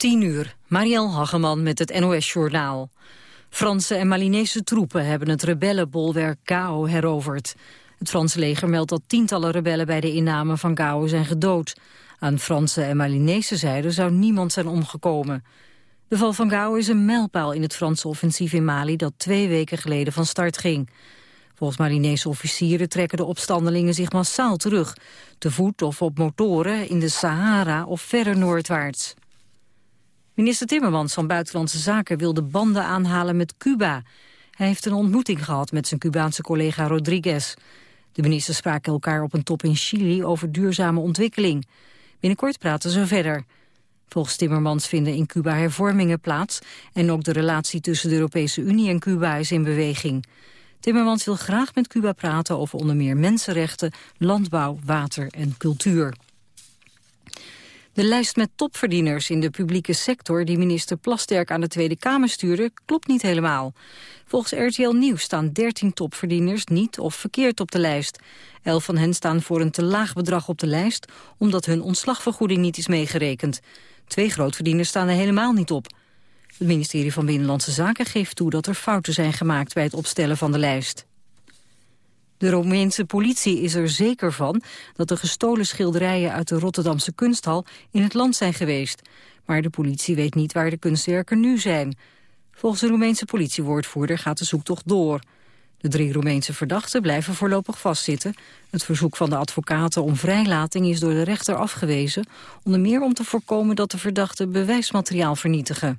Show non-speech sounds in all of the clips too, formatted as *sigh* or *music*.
10 uur, Marielle Hageman met het NOS-journaal. Franse en Malinese troepen hebben het rebellenbolwerk Gao heroverd. Het Franse leger meldt dat tientallen rebellen bij de inname van Gao zijn gedood. Aan Franse en Malinese zijde zou niemand zijn omgekomen. De val van Gao is een mijlpaal in het Franse offensief in Mali... dat twee weken geleden van start ging. Volgens Malinese officieren trekken de opstandelingen zich massaal terug. Te voet of op motoren, in de Sahara of verder noordwaarts. Minister Timmermans van Buitenlandse Zaken wil de banden aanhalen met Cuba. Hij heeft een ontmoeting gehad met zijn Cubaanse collega Rodriguez. De ministers spraken elkaar op een top in Chili over duurzame ontwikkeling. Binnenkort praten ze verder. Volgens Timmermans vinden in Cuba hervormingen plaats... en ook de relatie tussen de Europese Unie en Cuba is in beweging. Timmermans wil graag met Cuba praten over onder meer mensenrechten... landbouw, water en cultuur. De lijst met topverdieners in de publieke sector... die minister Plasterk aan de Tweede Kamer stuurde, klopt niet helemaal. Volgens RTL Nieuws staan 13 topverdieners niet of verkeerd op de lijst. Elf van hen staan voor een te laag bedrag op de lijst... omdat hun ontslagvergoeding niet is meegerekend. Twee grootverdieners staan er helemaal niet op. Het ministerie van Binnenlandse Zaken geeft toe dat er fouten zijn gemaakt... bij het opstellen van de lijst. De Romeinse politie is er zeker van dat de gestolen schilderijen uit de Rotterdamse kunsthal in het land zijn geweest. Maar de politie weet niet waar de kunstwerken nu zijn. Volgens de Roemeense politiewoordvoerder gaat de zoektocht door. De drie Roemeense verdachten blijven voorlopig vastzitten. Het verzoek van de advocaten om vrijlating is door de rechter afgewezen... onder meer om te voorkomen dat de verdachten bewijsmateriaal vernietigen.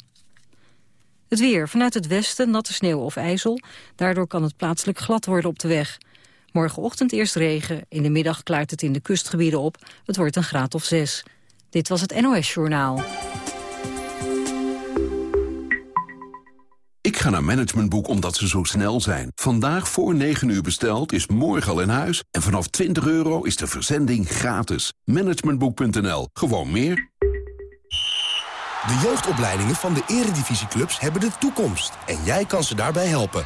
Het weer. Vanuit het westen natte sneeuw of ijzel. Daardoor kan het plaatselijk glad worden op de weg. Morgenochtend eerst regen. In de middag klaart het in de kustgebieden op. Het wordt een graad of zes. Dit was het NOS Journaal. Ik ga naar Managementboek omdat ze zo snel zijn. Vandaag voor 9 uur besteld is morgen al in huis. En vanaf 20 euro is de verzending gratis. Managementboek.nl. Gewoon meer. De jeugdopleidingen van de eredivisieclubs hebben de toekomst. En jij kan ze daarbij helpen.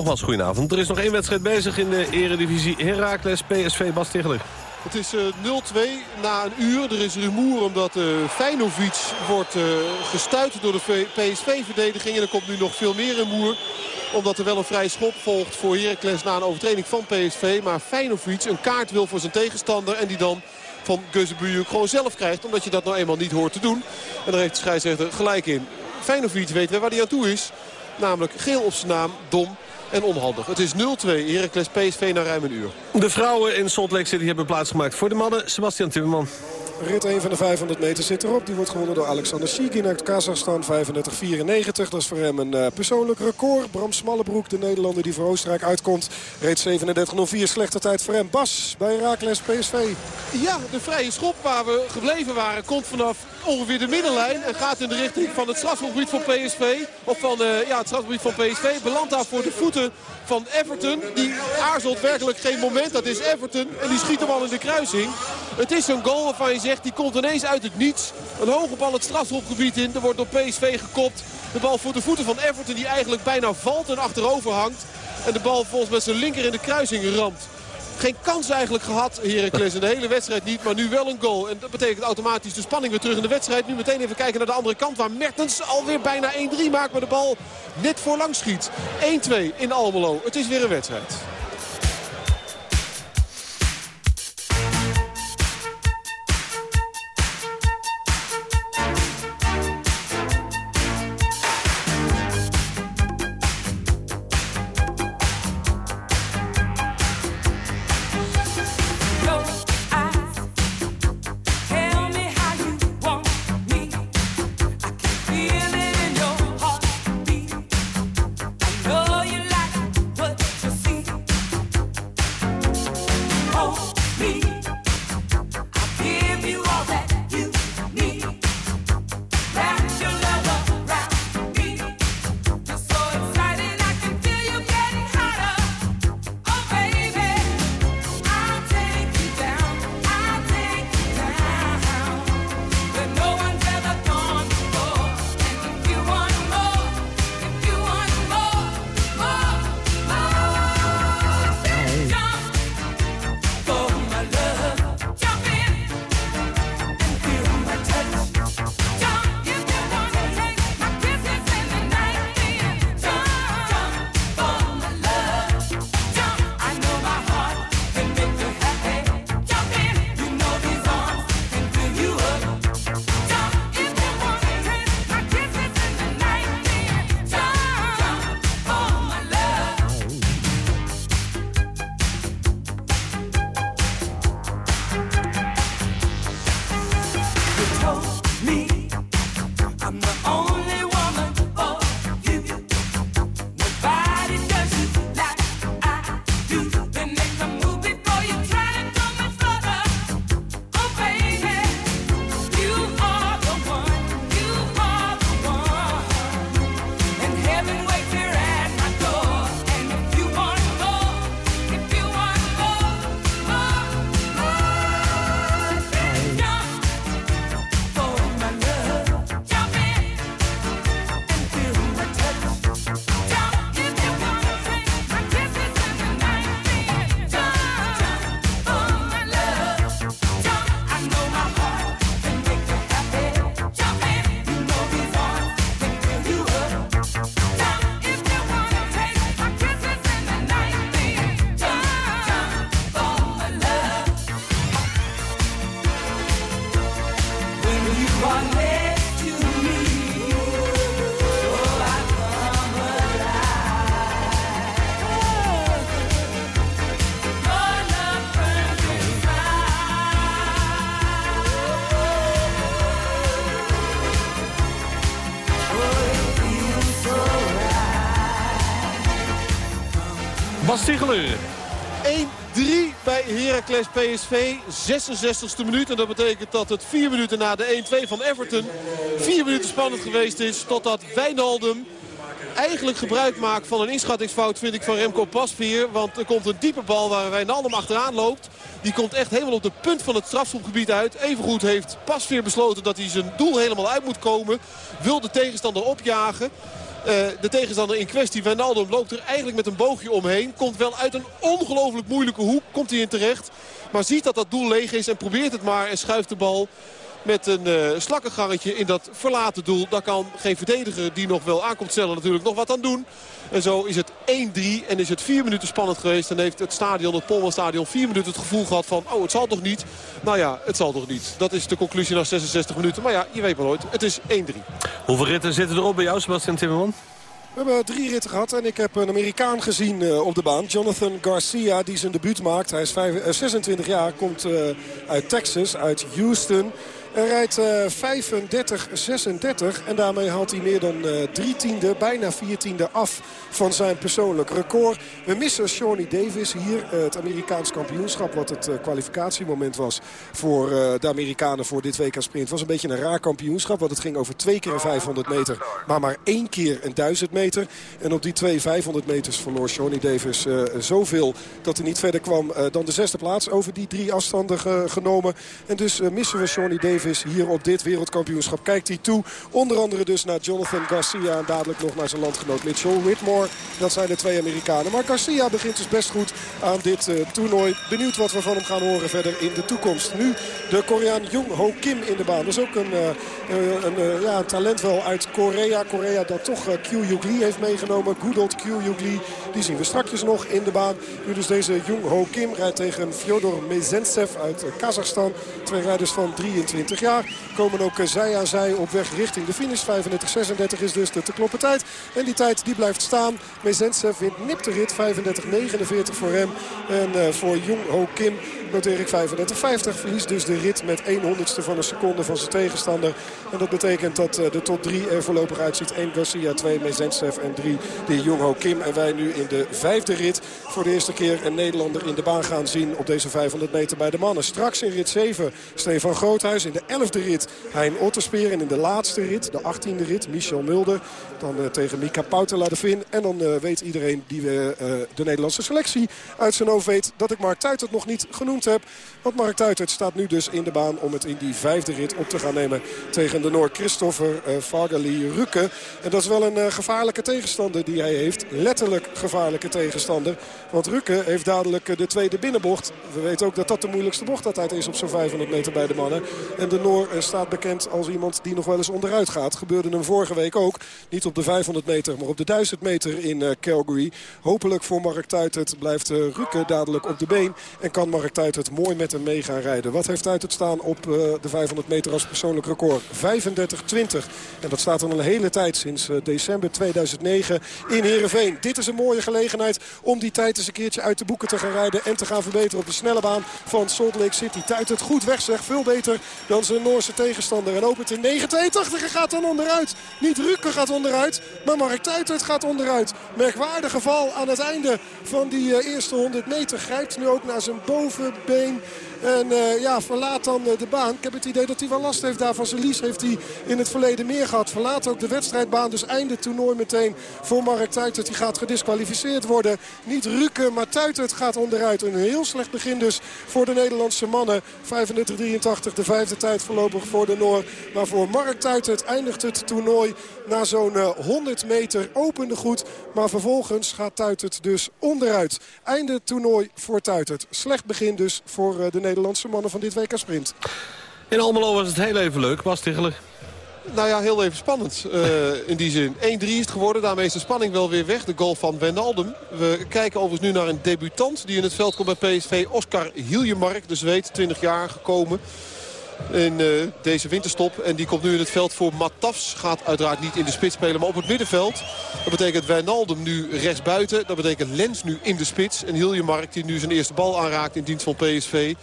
Nogmaals, goedenavond. Er is nog één wedstrijd bezig in de eredivisie Heracles PSV Bas. Het is 0-2 eh, na een uur. Er is rumoer omdat uh, wordt uh, gestuit door de PSV-verdediging. En er komt nu nog veel meer rumoer. Omdat er wel een vrij schop volgt voor Heracles na een overtreding van PSV. Maar Feinovic een kaart wil voor zijn tegenstander. En die dan van Geuzebujuk gewoon zelf krijgt. Omdat je dat nou eenmaal niet hoort te doen. En daar heeft de scheidsrechter gelijk in. Feinovic weet waar hij aan toe is. Namelijk geel op zijn naam, dom en onhandig. Het is 0-2 Heracles PSV na ruim een uur. De vrouwen in Salt Lake City hebben plaatsgemaakt voor de mannen. Sebastian Timmerman. Rit 1 van de 500 meter zit erop. Die wordt gewonnen door Alexander Shigin uit Kazachstan. 35-94. Dat is voor hem een uh, persoonlijk record. Bram Smallebroek, de Nederlander die voor Oostenrijk uitkomt. Reed 37-04. Slechte tijd voor hem. Bas bij Raakles PSV. Ja, de vrije schop waar we gebleven waren komt vanaf ongeveer de middenlijn. En gaat in de richting van het strafgebied van PSV. Of van uh, ja, het strafgebied van PSV. Belandt daar voor de voeten van Everton. Die aarzelt werkelijk geen moment. Dat is Everton. En die schiet hem al in de kruising. Het is een goal waarvan je zegt, die komt ineens uit het niets. Een hoge bal het strafschopgebied in. Er wordt door PSV gekopt. De bal voor de voeten van Everton die eigenlijk bijna valt en achterover hangt. En de bal volgens met zijn linker in de kruising ramt. Geen kans eigenlijk gehad, Heracles, in de hele wedstrijd niet. Maar nu wel een goal. En dat betekent automatisch de spanning weer terug in de wedstrijd. Nu meteen even kijken naar de andere kant waar Mertens alweer bijna 1-3 maakt. Maar de bal net voorlang schiet. 1-2 in Almelo. Het is weer een wedstrijd. Bas Ticheler. 1-3 bij Heracles PSV. 66e minuut. En dat betekent dat het 4 minuten na de 1-2 van Everton... 4 minuten spannend geweest is totdat Wijnaldum eigenlijk gebruik maakt van een inschattingsfout vind ik van Remco Pasveer. Want er komt een diepe bal waar Wijnaldum achteraan loopt. Die komt echt helemaal op de punt van het strafschopgebied uit. Evengoed heeft Pasveer besloten dat hij zijn doel helemaal uit moet komen. Wil de tegenstander opjagen. Uh, de tegenstander in kwestie, Wijnaldum, loopt er eigenlijk met een boogje omheen. Komt wel uit een ongelooflijk moeilijke hoek. Komt hij in terecht. Maar ziet dat dat doel leeg is en probeert het maar en schuift de bal met een uh, slakkengangetje in dat verlaten doel. Daar kan geen verdediger die nog wel aankomt stellen natuurlijk nog wat aan doen. En zo is het 1-3 en is het 4 minuten spannend geweest. En heeft het stadion, het Polmanstadion, 4 minuten het gevoel gehad van... oh, het zal toch niet? Nou ja, het zal toch niet. Dat is de conclusie na 66 minuten. Maar ja, je weet maar nooit. Het is 1-3. Hoeveel ritten zitten erop bij jou, Sebastian Timmerman? We hebben drie ritten gehad en ik heb een Amerikaan gezien uh, op de baan. Jonathan Garcia, die zijn debuut maakt. Hij is 5, uh, 26 jaar, komt uh, uit Texas, uit Houston... Hij rijdt uh, 35-36 en daarmee haalt hij meer dan uh, drie tiende, bijna vier tiende af van zijn persoonlijk record. We missen Shawnee Davis hier, uh, het Amerikaans kampioenschap, wat het kwalificatiemoment was voor de Amerikanen voor dit WK Sprint. Het was een beetje een raar kampioenschap, want het ging over twee keer een 500 meter, maar maar één keer een 1000 meter. En op die twee 500 meters verloor Shawnee Davis zoveel dat hij niet verder kwam dan de zesde plaats over die drie afstanden genomen. En dus missen we Shawnee Davis is hier op dit wereldkampioenschap. Kijkt hij toe. Onder andere dus naar Jonathan Garcia. En dadelijk nog naar zijn landgenoot Mitchell Whitmore. Dat zijn de twee Amerikanen. Maar Garcia begint dus best goed aan dit uh, toernooi. Benieuwd wat we van hem gaan horen verder in de toekomst. Nu de Koreaan Jung Ho Kim in de baan. Dat is ook een, uh, een, uh, ja, talent wel uit Korea. Korea dat toch uh, Yug Lee heeft meegenomen. Good old Yug Lee. Die zien we strakjes nog in de baan. Nu dus deze Jung Ho Kim rijdt tegen Fyodor Mezentsev uit Kazachstan. Twee rijders van 23 Komen ook zij aan zij op weg richting de finish. 35-36 is dus de te kloppen tijd. En die tijd die blijft staan. Mezentsev wint nipt de rit. 35-49 voor hem. En uh, voor Jung Ho Kim noteer ik 35-50. Verliest dus de rit met 1 honderdste van een seconde van zijn tegenstander. En dat betekent dat uh, de top 3 er voorlopig uitziet. 1 Garcia, 2 Mezentsev en 3 de Jung Ho Kim. En wij nu in de vijfde rit voor de eerste keer een Nederlander in de baan gaan zien op deze 500 meter bij de mannen. Straks in rit 7 Stefan Groothuis. In de 11e rit Hein Otterspeer. En in de laatste rit, de 18e rit, Michel Mulder. Dan uh, tegen Mika Poutela de Vin. En dan uh, weet iedereen die we, de Nederlandse selectie uit zijn hoofd weet... dat ik Mark Tuitert nog niet genoemd heb. Want Mark Tuitert staat nu dus in de baan om het in die vijfde rit op te gaan nemen... tegen de Noor Christopher Fagali Rukke. En dat is wel een gevaarlijke tegenstander die hij heeft. Letterlijk gevaarlijke tegenstander. Want Rukke heeft dadelijk de tweede binnenbocht. We weten ook dat dat de moeilijkste bocht altijd is op zo'n 500 meter bij de mannen. En de Noor staat bekend als iemand die nog wel eens onderuit gaat. Gebeurde hem vorige week ook. Niet op de 500 meter, maar op de 1000 meter in uh, Calgary. Hopelijk voor Mark Tuitert blijft uh, Rukke dadelijk op de been. En kan Mark Tuitert mooi met hem mee gaan rijden. Wat heeft Tuitert staan op uh, de 500 meter als persoonlijk record? 35-20. En dat staat al een hele tijd sinds december 2009 in Heerenveen. Dit is een mooie gelegenheid om die tijd eens een keertje uit de boeken te gaan rijden. En te gaan verbeteren op de snelle baan van Salt Lake City. Tuitert goed weg zeg. Veel beter dan zijn Noorse tegenstander. En opent in 9.82 en gaat dan onderuit. Niet Rukke gaat onderuit, maar Mark Tuitert gaat onderuit. Merkwaardig geval aan het einde van die uh, eerste 100 meter. Grijpt nu ook naar zijn bovenbeen. En uh, ja, verlaat dan uh, de baan. Ik heb het idee dat hij wel last heeft daarvan. Zijn lies heeft hij in het verleden meer gehad. Verlaat ook de wedstrijdbaan. Dus einde toernooi meteen voor Mark Tuitert. Die gaat gedisqualificeerd worden. Niet Rukke, maar Tuitert gaat onderuit. Een heel slecht begin dus voor de Nederlandse mannen. 35-83, de vijfde tijd voorlopig voor de Noor. Maar voor Mark Tuitert eindigt het toernooi na zo'n uh, 100 meter. Opende goed, maar vervolgens gaat Tuitert dus onderuit. Einde toernooi voor Tuitert. Slecht begin dus voor de Nederlandse Nederlandse mannen van dit WK Sprint. In Almelo was het heel even leuk, Bas Tichelen. Nou ja, heel even spannend uh, in die zin. 1-3 is het geworden, daarmee is de spanning wel weer weg. De goal van Wijnaldum. We kijken overigens nu naar een debutant die in het veld komt bij PSV. Oscar Hiljemark, de Zweed, 20 jaar gekomen in uh, deze winterstop. En die komt nu in het veld voor Matafs. Gaat uiteraard niet in de spits spelen, maar op het middenveld. Dat betekent Wijnaldum nu rechtsbuiten. Dat betekent Lens nu in de spits. En Hiljemark die nu zijn eerste bal aanraakt in dienst van PSV.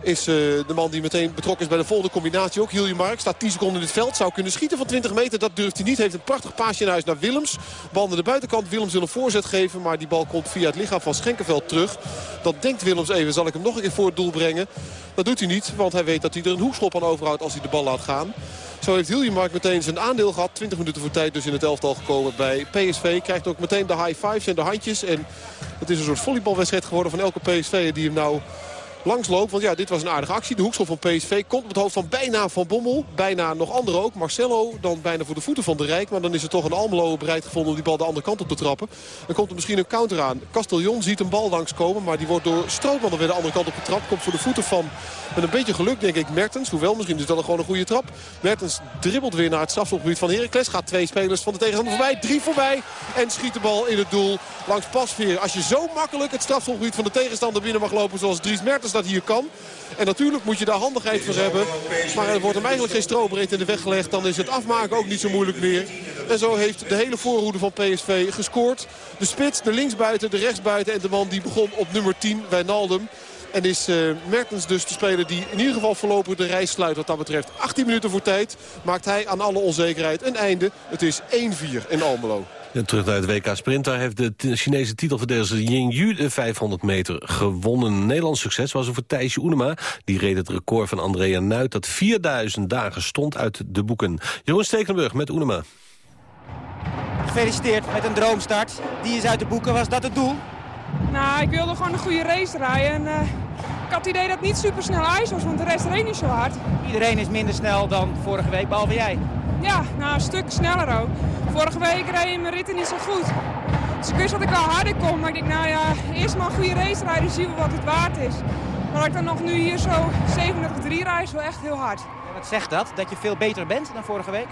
Is uh, de man die meteen betrokken is bij de volgende combinatie ook. Hilje Mark staat 10 seconden in het veld. Zou kunnen schieten van 20 meter. Dat durft hij niet. Heeft een prachtig paasje in huis naar Willems. Bal naar de buitenkant. Willems wil een voorzet geven. Maar die bal komt via het lichaam van Schenkenveld terug. Dat denkt Willems even. Zal ik hem nog een keer voor het doel brengen? Dat doet hij niet. Want hij weet dat hij er een hoekschop aan overhoudt als hij de bal laat gaan. Zo heeft Hiljemark meteen zijn aandeel gehad. 20 minuten voor tijd dus in het elftal gekomen bij PSV. Krijgt ook meteen de high fives en de handjes. En het is een soort volleybalwedstrijd geworden van elke PSV die hem nou langsloopt. Want ja, dit was een aardige actie. De hoekschop van PSV komt op het hoofd van bijna Van Bommel. Bijna nog anderen ook. Marcelo dan bijna voor de voeten van de Rijk. Maar dan is er toch een Almelo bereid gevonden om die bal de andere kant op te trappen. Dan komt er misschien een counter aan. Castellon ziet een bal langskomen. Maar die wordt door Strootman dan weer de andere kant op getrapt. Komt voor de voeten van, met een beetje geluk denk ik, Mertens. Hoewel, misschien is dat gewoon een goede trap. Mertens dribbelt weer naar het strafschopgebied van Heracles. Gaat twee spelers van de tegenstander voorbij. Drie voorbij. En schiet de bal in het doel langs Pasveer. Als je zo makkelijk het strafschopgebied van de tegenstander binnen mag lopen zoals Dries Mertens dat hier kan. En natuurlijk moet je daar handigheid voor hebben. Maar er wordt hem eigenlijk geen strobreed in de weg gelegd. Dan is het afmaken ook niet zo moeilijk meer. En zo heeft de hele voorhoede van PSV gescoord. De spits, de linksbuiten, de rechtsbuiten en de man die begon op nummer 10, Wijnaldum. En is uh, Mertens dus de speler die in ieder geval voorlopig de reis sluit wat dat betreft. 18 minuten voor tijd maakt hij aan alle onzekerheid een einde. Het is 1-4 in Almelo. Terug naar het WK Sprint. Daar heeft de Chinese titelverdediger Ying Yu de 500 meter gewonnen. Nederlands succes was er voor Thijsje Oenema. Die reed het record van Andrea Nuit dat 4000 dagen stond uit de boeken. Jeroen Stekenburg met Oenema. Gefeliciteerd met een droomstart. Die is uit de boeken. Was dat het doel? Nou, ik wilde gewoon een goede race rijden. En, uh, ik had het idee dat het niet super snel ijs was, want de rest reed niet zo hard. Iedereen is minder snel dan vorige week, behalve jij. Ja, nou een stuk sneller ook. Vorige week reed mijn ritten niet zo goed. Dus ik wist dat ik wel harder kom. Maar ik denk, nou ja, eerst maar een goede race rijden, zien we wat het waard is. Maar ik dan nog nu hier zo 37-3 rijd, is wel echt heel hard. Ja, wat zegt dat? Dat je veel beter bent dan vorige week?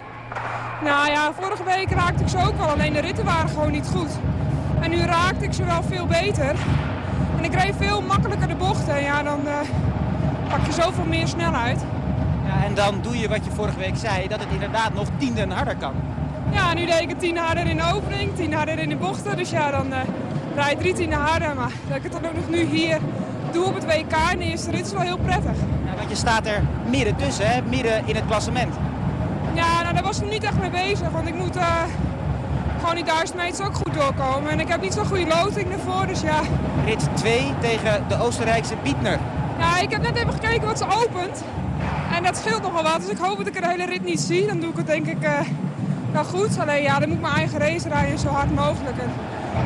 Nou ja, vorige week raakte ik ze ook wel. Alleen de ritten waren gewoon niet goed. En nu raakte ik ze wel veel beter. En ik reed veel makkelijker de bochten. En ja, dan uh, pak je zoveel meer snelheid. Ja, en dan doe je wat je vorige week zei, dat het inderdaad nog tienden harder kan. Ja, nu deed ik het tien harder in de opening, tien harder in de bochten. Dus ja, dan uh, rijd je drie tienden harder. Maar dat ik het dan ook nog nu hier doe op het WK in de eerste rit is wel heel prettig. Ja, want je staat er midden tussen, hè? midden in het klassement. Ja, nou daar was ik niet echt mee bezig. Want ik moet uh, gewoon die duizend meter ook goed doorkomen. En ik heb niet zo'n goede loting ervoor, dus ja. Rit 2 tegen de Oostenrijkse Bietner. Ja, ik heb net even gekeken wat ze opent. En dat scheelt nogal wat, dus ik hoop dat ik de hele rit niet zie. Dan doe ik het denk ik uh, wel goed. Alleen ja, dan moet ik mijn eigen race rijden zo hard mogelijk. En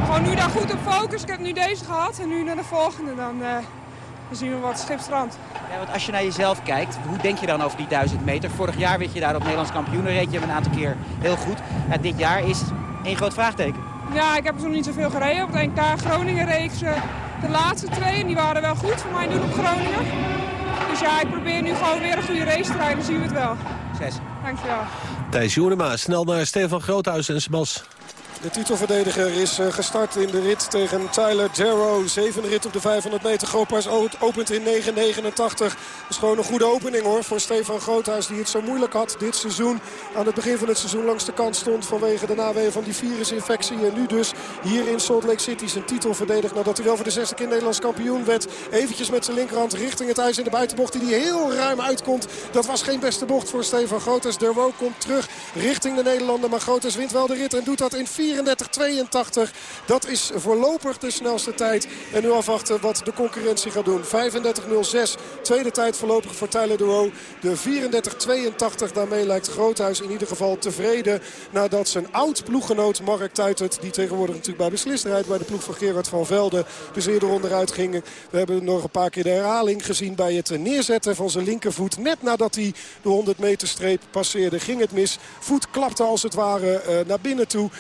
gewoon nu daar goed op focus. Ik heb nu deze gehad en nu naar de volgende. Dan, uh, dan zien we wat schipstrand. Ja, want als je naar jezelf kijkt, hoe denk je dan over die 1000 meter? Vorig jaar werd je daar op Nederlands kampioen. reed je een aantal keer heel goed. Ja, dit jaar is één groot vraagteken. Ja, ik heb er nog niet zoveel gereden. Op het NK Groningen reed ze de laatste twee. En die waren wel goed voor mij doen op Groningen. Dus ja, ik probeer nu gewoon weer een goede race te rijden. Dan zien we het wel. Zes. Dankjewel. Thijs Joenema, snel naar Stefan Groothuis en Sebas. De titelverdediger is eh, gestart in de rit tegen Tyler Jarrow. Zevende rit op de 500 meter. Groothuis opent in 9.89. Dat is gewoon een goede opening hoor voor Stefan Groothuis. Die het zo moeilijk had dit seizoen. Aan het begin van het seizoen langs de kant stond vanwege de naweeën van die virusinfectie. En nu dus hier in Salt Lake City zijn titel verdedigt. Nadat hij wel voor de zesde keer Nederlands kampioen werd. Eventjes met zijn linkerhand richting het ijs in de buitenbocht. Die heel ruim uitkomt. Dat was geen beste bocht voor Stefan Groothuis. Jarrow komt terug richting de Nederlander. Maar Groothuis wint wel de rit en doet dat in 4 34-82. Dat is voorlopig de snelste tijd. En nu afwachten wat de concurrentie gaat doen. 35-06. Tweede tijd voorlopig voor Tyler de De 34-82. Daarmee lijkt Groothuis in ieder geval tevreden. Nadat zijn oud ploeggenoot Mark Tuitert. Die tegenwoordig natuurlijk bij beslist rijdt. Bij de ploeg van Gerard van Velde. Dus eerder onderuit ging. We hebben nog een paar keer de herhaling gezien bij het neerzetten van zijn linkervoet. Net nadat hij de 100 meter streep passeerde ging het mis. Voet klapte als het ware eh, naar binnen toe.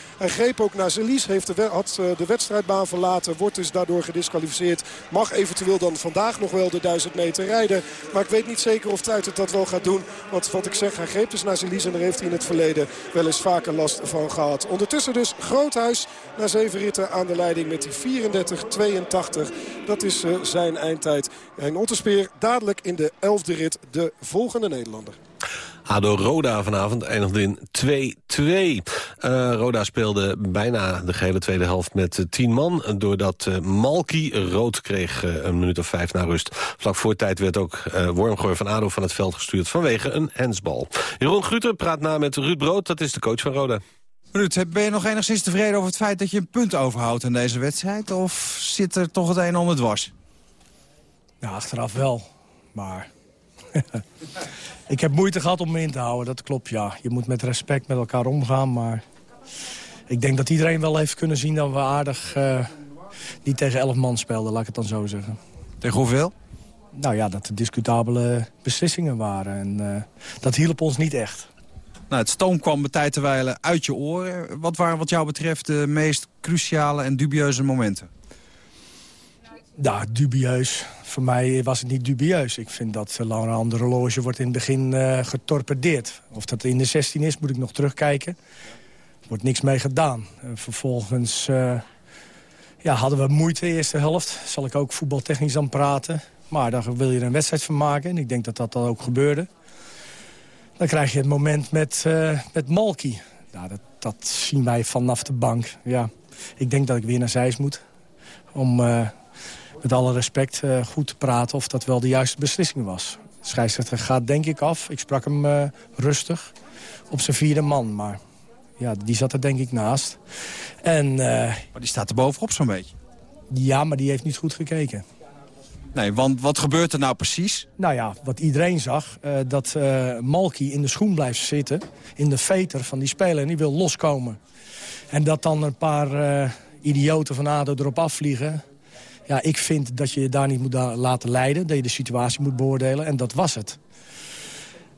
Greep ook naar Zelies. Heeft de, had eh, de wedstrijdbaan verlaten. Wordt dus daardoor gedisqualificeerd. Mag eventueel dan vandaag nog wel de 1000 meter rijden. Maar ik weet niet zeker of Tuit het dat wel gaat doen. Want wat ik zeg, hij greep dus naar Zelies. En daar heeft hij in het verleden wel eens vaker last van gehad. Ondertussen dus Groothuis na zeven ritten aan de leiding met die 34-82. Dat is uh, zijn eindtijd. En Otterspeer dadelijk in de elfde rit de volgende Nederlander. ADO-Roda vanavond eindigde in 2-2. Uh, Roda speelde bijna de gehele tweede helft met 10 man... doordat uh, Malky rood kreeg een minuut of vijf na rust. Vlak voor tijd werd ook Wormgoor van ADO van het veld gestuurd... vanwege een hensbal. Jeroen Guter praat na met Ruud Brood, dat is de coach van Roda. Ruud, ben je nog enigszins tevreden over het feit dat je een punt overhoudt in deze wedstrijd? Of zit er toch het een om het dwars? Ja, achteraf wel. Maar *laughs* ik heb moeite gehad om me in te houden, dat klopt, ja. Je moet met respect met elkaar omgaan, maar... Ik denk dat iedereen wel heeft kunnen zien dat we aardig uh, niet tegen elf man speelden, laat ik het dan zo zeggen. Tegen hoeveel? Nou ja, dat er discutabele beslissingen waren. En uh, dat hielp ons niet echt. Nou, het stoom kwam bij tijd te wijlen uit je oren. Wat waren wat jou betreft de meest cruciale en dubieuze momenten? Ja, dubieus. Voor mij was het niet dubieus. Ik vind dat Laurent de horloge wordt in het begin uh, getorpedeerd. Of dat in de 16 is, moet ik nog terugkijken. Er wordt niks mee gedaan. vervolgens uh, ja, hadden we moeite de eerste helft. Zal ik ook voetbaltechnisch dan praten. Maar daar wil je een wedstrijd van maken. En ik denk dat dat dan ook gebeurde. Dan krijg je het moment met, uh, met Malky. Nou, dat, dat zien wij vanaf de bank. Ja. Ik denk dat ik weer naar Zeist moet. Om met alle respect uh, goed te praten of dat wel de juiste beslissing was. De scheidsrechter gaat denk ik af. Ik sprak hem rustig op zijn vierde man. Maar ja, die zat er denk ik naast. En, maar die staat er bovenop zo'n beetje. Ja, maar die heeft niet goed gekeken. Nee, want wat gebeurt er nou precies? Nou ja, wat iedereen zag, uh, dat uh, Malky in de schoen blijft zitten... in de veter van die speler en die wil loskomen. En dat dan een paar uh, idioten van ADO erop afvliegen... Ja, ik vind dat je je daar niet moet laten leiden. Dat je de situatie moet beoordelen. En dat was het.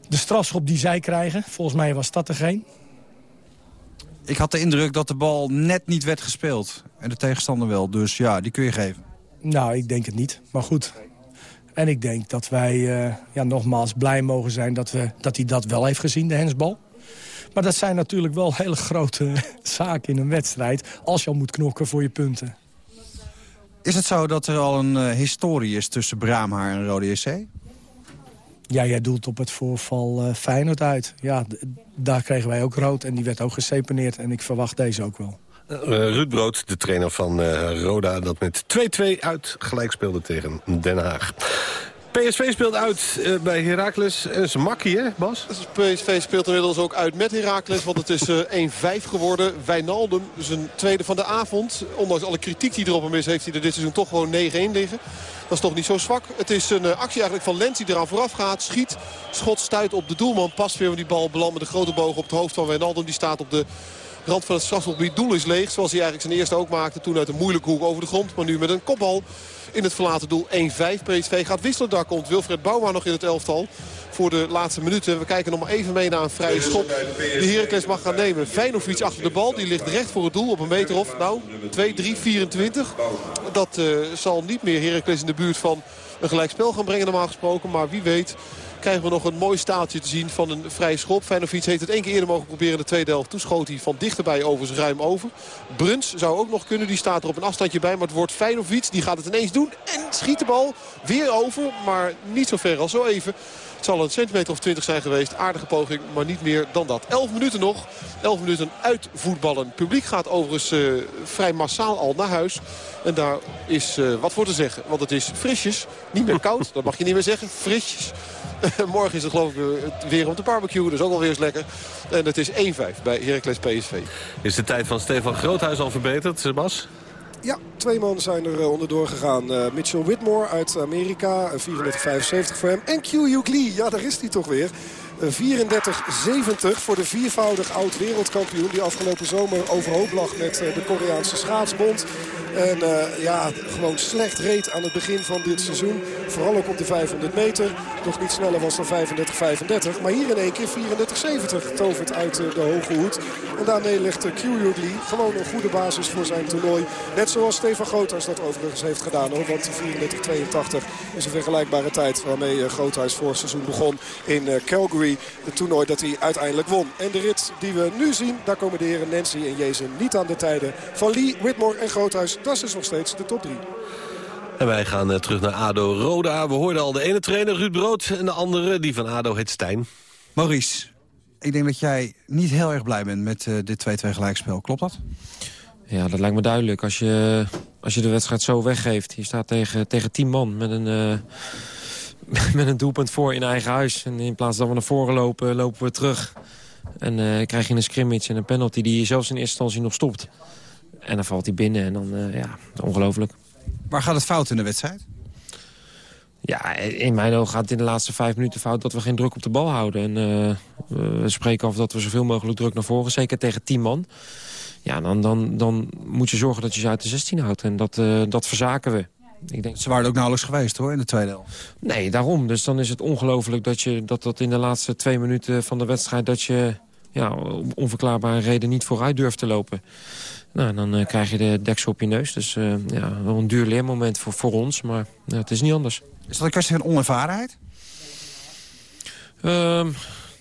De strafschop die zij krijgen, volgens mij was dat er geen. Ik had de indruk dat de bal net niet werd gespeeld. En de tegenstander wel. Dus ja, die kun je geven. Nou, ik denk het niet. Maar goed. En ik denk dat wij uh, ja, nogmaals blij mogen zijn dat, we, dat hij dat wel heeft gezien, de hensbal. Maar dat zijn natuurlijk wel hele grote *laughs* zaken in een wedstrijd... als je al moet knokken voor je punten. Is het zo dat er al een uh, historie is tussen Braamhaar en Rode SC? Ja, jij doelt op het voorval uh, Feyenoord uit. Ja, daar kregen wij ook rood en die werd ook geseponeerd. En ik verwacht deze ook wel. Uh, Ruud Brood, de trainer van uh, Roda, dat met 2-2 uit gelijk speelde tegen Den Haag. PSV speelt uit uh, bij Heracles. Dat is makkie, hè, Bas? PSV speelt inmiddels ook uit met Heracles, want het is uh, 1-5 geworden. Wijnaldum, zijn tweede van de avond. Ondanks alle kritiek die er op hem is, heeft hij er dit seizoen toch gewoon 9-1 liggen. Dat is toch niet zo zwak. Het is een actie eigenlijk van Lens die eraan vooraf gaat. Schiet, schot, stuit op de doelman. Past weer met die bal belandt met een grote boog op het hoofd van Wijnaldum. Die staat op de rand van het strafgebied. Doel is leeg, zoals hij eigenlijk zijn eerste ook maakte. Toen uit een moeilijke hoek over de grond, maar nu met een kopbal in het verlaten doel 1-5. PSV gaat wisselen, daar komt Wilfred Bouma nog in het elftal voor de laatste minuten. We kijken nog maar even mee naar een vrije schop die Heracles mag gaan nemen. Feyenoord achter de bal, die ligt recht voor het doel op een meter of nou 2, 3, 24. Dat uh, zal niet meer Heracles in de buurt van een gelijkspel gaan brengen normaal gesproken. Maar wie weet krijgen we nog een mooi staaltje te zien van een vrije schop. Feyenoord heeft het één keer eerder mogen proberen in de tweede helft. Toen schoot hij van dichterbij overigens ruim over. Bruns zou ook nog kunnen. Die staat er op een afstandje bij. Maar het wordt Feyenoord. Die gaat het ineens doen. En schiet de bal weer over. Maar niet zo ver als zo even. Het zal een centimeter of 20 zijn geweest. Aardige poging, maar niet meer dan dat. 11 minuten nog. 11 minuten uitvoetballen. Het publiek gaat overigens uh, vrij massaal al naar huis. En daar is uh, wat voor te zeggen. Want het is frisjes. Niet meer koud, *laughs* dat mag je niet meer zeggen. Frisjes. *laughs* Morgen is het geloof ik weer om te barbecuen. Dus ook alweer eens lekker. En het is 1-5 bij Heracles PSV. Is de tijd van Stefan Groothuis al verbeterd, Sebas? Ja, twee man zijn er onderdoor gegaan. Uh, Mitchell Whitmore uit Amerika, 34-75 voor hem. En Q Lee, ja daar is hij toch weer. 34-70 voor de viervoudig oud-wereldkampioen... die afgelopen zomer overhoop lag met de Koreaanse schaatsbond. En uh, ja, gewoon slecht reed aan het begin van dit seizoen. Vooral ook op de 500 meter. Nog niet sneller was dan 35-35. Maar hier in één keer 34-70 tovert uit uh, de hoge hoed. En daarmee legt uh, Lee gewoon een goede basis voor zijn toernooi. Net zoals Stefan Groothuis dat overigens heeft gedaan. Hoor, want 34-82 is een vergelijkbare tijd waarmee Groothuis voor het seizoen begon in Calgary. Het toernooi dat hij uiteindelijk won. En de rit die we nu zien, daar komen de heren Nancy en Jezen niet aan de tijden van Lee, Whitmore en Groothuis. Dat is nog steeds de top 3. En wij gaan uh, terug naar ADO Roda. We hoorden al de ene trainer, Ruud Brood. En de andere, die van ADO, heet Stijn. Maurice, ik denk dat jij niet heel erg blij bent met uh, dit 2-2 gelijkspel. Klopt dat? Ja, dat lijkt me duidelijk. Als je, als je de wedstrijd zo weggeeft. Je staat tegen, tegen tien man met een, uh, *laughs* met een doelpunt voor in eigen huis. En in plaats dat we naar voren lopen, lopen we terug. En uh, krijg je een scrimmage en een penalty die je zelfs in eerste instantie nog stopt. En dan valt hij binnen en dan, uh, ja, ongelooflijk. Waar gaat het fout in de wedstrijd? Ja, in mijn ogen gaat het in de laatste vijf minuten fout dat we geen druk op de bal houden. En uh, we spreken af dat we zoveel mogelijk druk naar voren, zeker tegen tien man. Ja, dan, dan, dan moet je zorgen dat je ze uit de 16 houdt. En dat, uh, dat verzaken we. Ik denk... Ze waren ook nauwelijks geweest hoor, in de tweede helft. Nee, daarom. Dus dan is het ongelooflijk dat, je, dat dat in de laatste twee minuten van de wedstrijd... dat je ja, om onverklaarbare reden niet vooruit durft te lopen. Nou, dan uh, krijg je de deksel op je neus. Dus uh, ja, wel een duur leermoment voor, voor ons, maar ja, het is niet anders. Is dat een kwestie van onervarenheid? Um,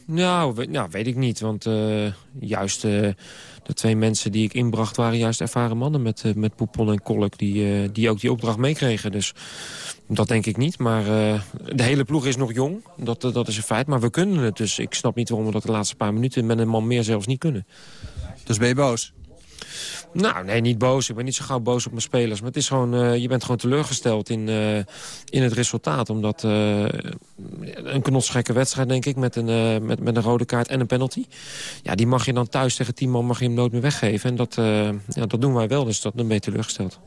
nou, we, nou, weet ik niet. Want uh, juist de twee mensen die ik inbracht... waren juist ervaren mannen met, met Poepon en Kolk... Die, die ook die opdracht meekregen. Dus dat denk ik niet. Maar de hele ploeg is nog jong. Dat, dat is een feit. Maar we kunnen het. Dus ik snap niet waarom we dat de laatste paar minuten... met een man meer zelfs niet kunnen. Dus ben je boos? Nou, nee, niet boos. Ik ben niet zo gauw boos op mijn spelers. Maar het is gewoon, uh, je bent gewoon teleurgesteld in, uh, in het resultaat. Omdat uh, een knotsgekke wedstrijd, denk ik, met een, met, met een rode kaart en een penalty. Ja, die mag je dan thuis tegen tien man mag je hem nooit meer weggeven. En dat, ja, dat doen wij wel, dus dat, dan ben je teleurgesteld.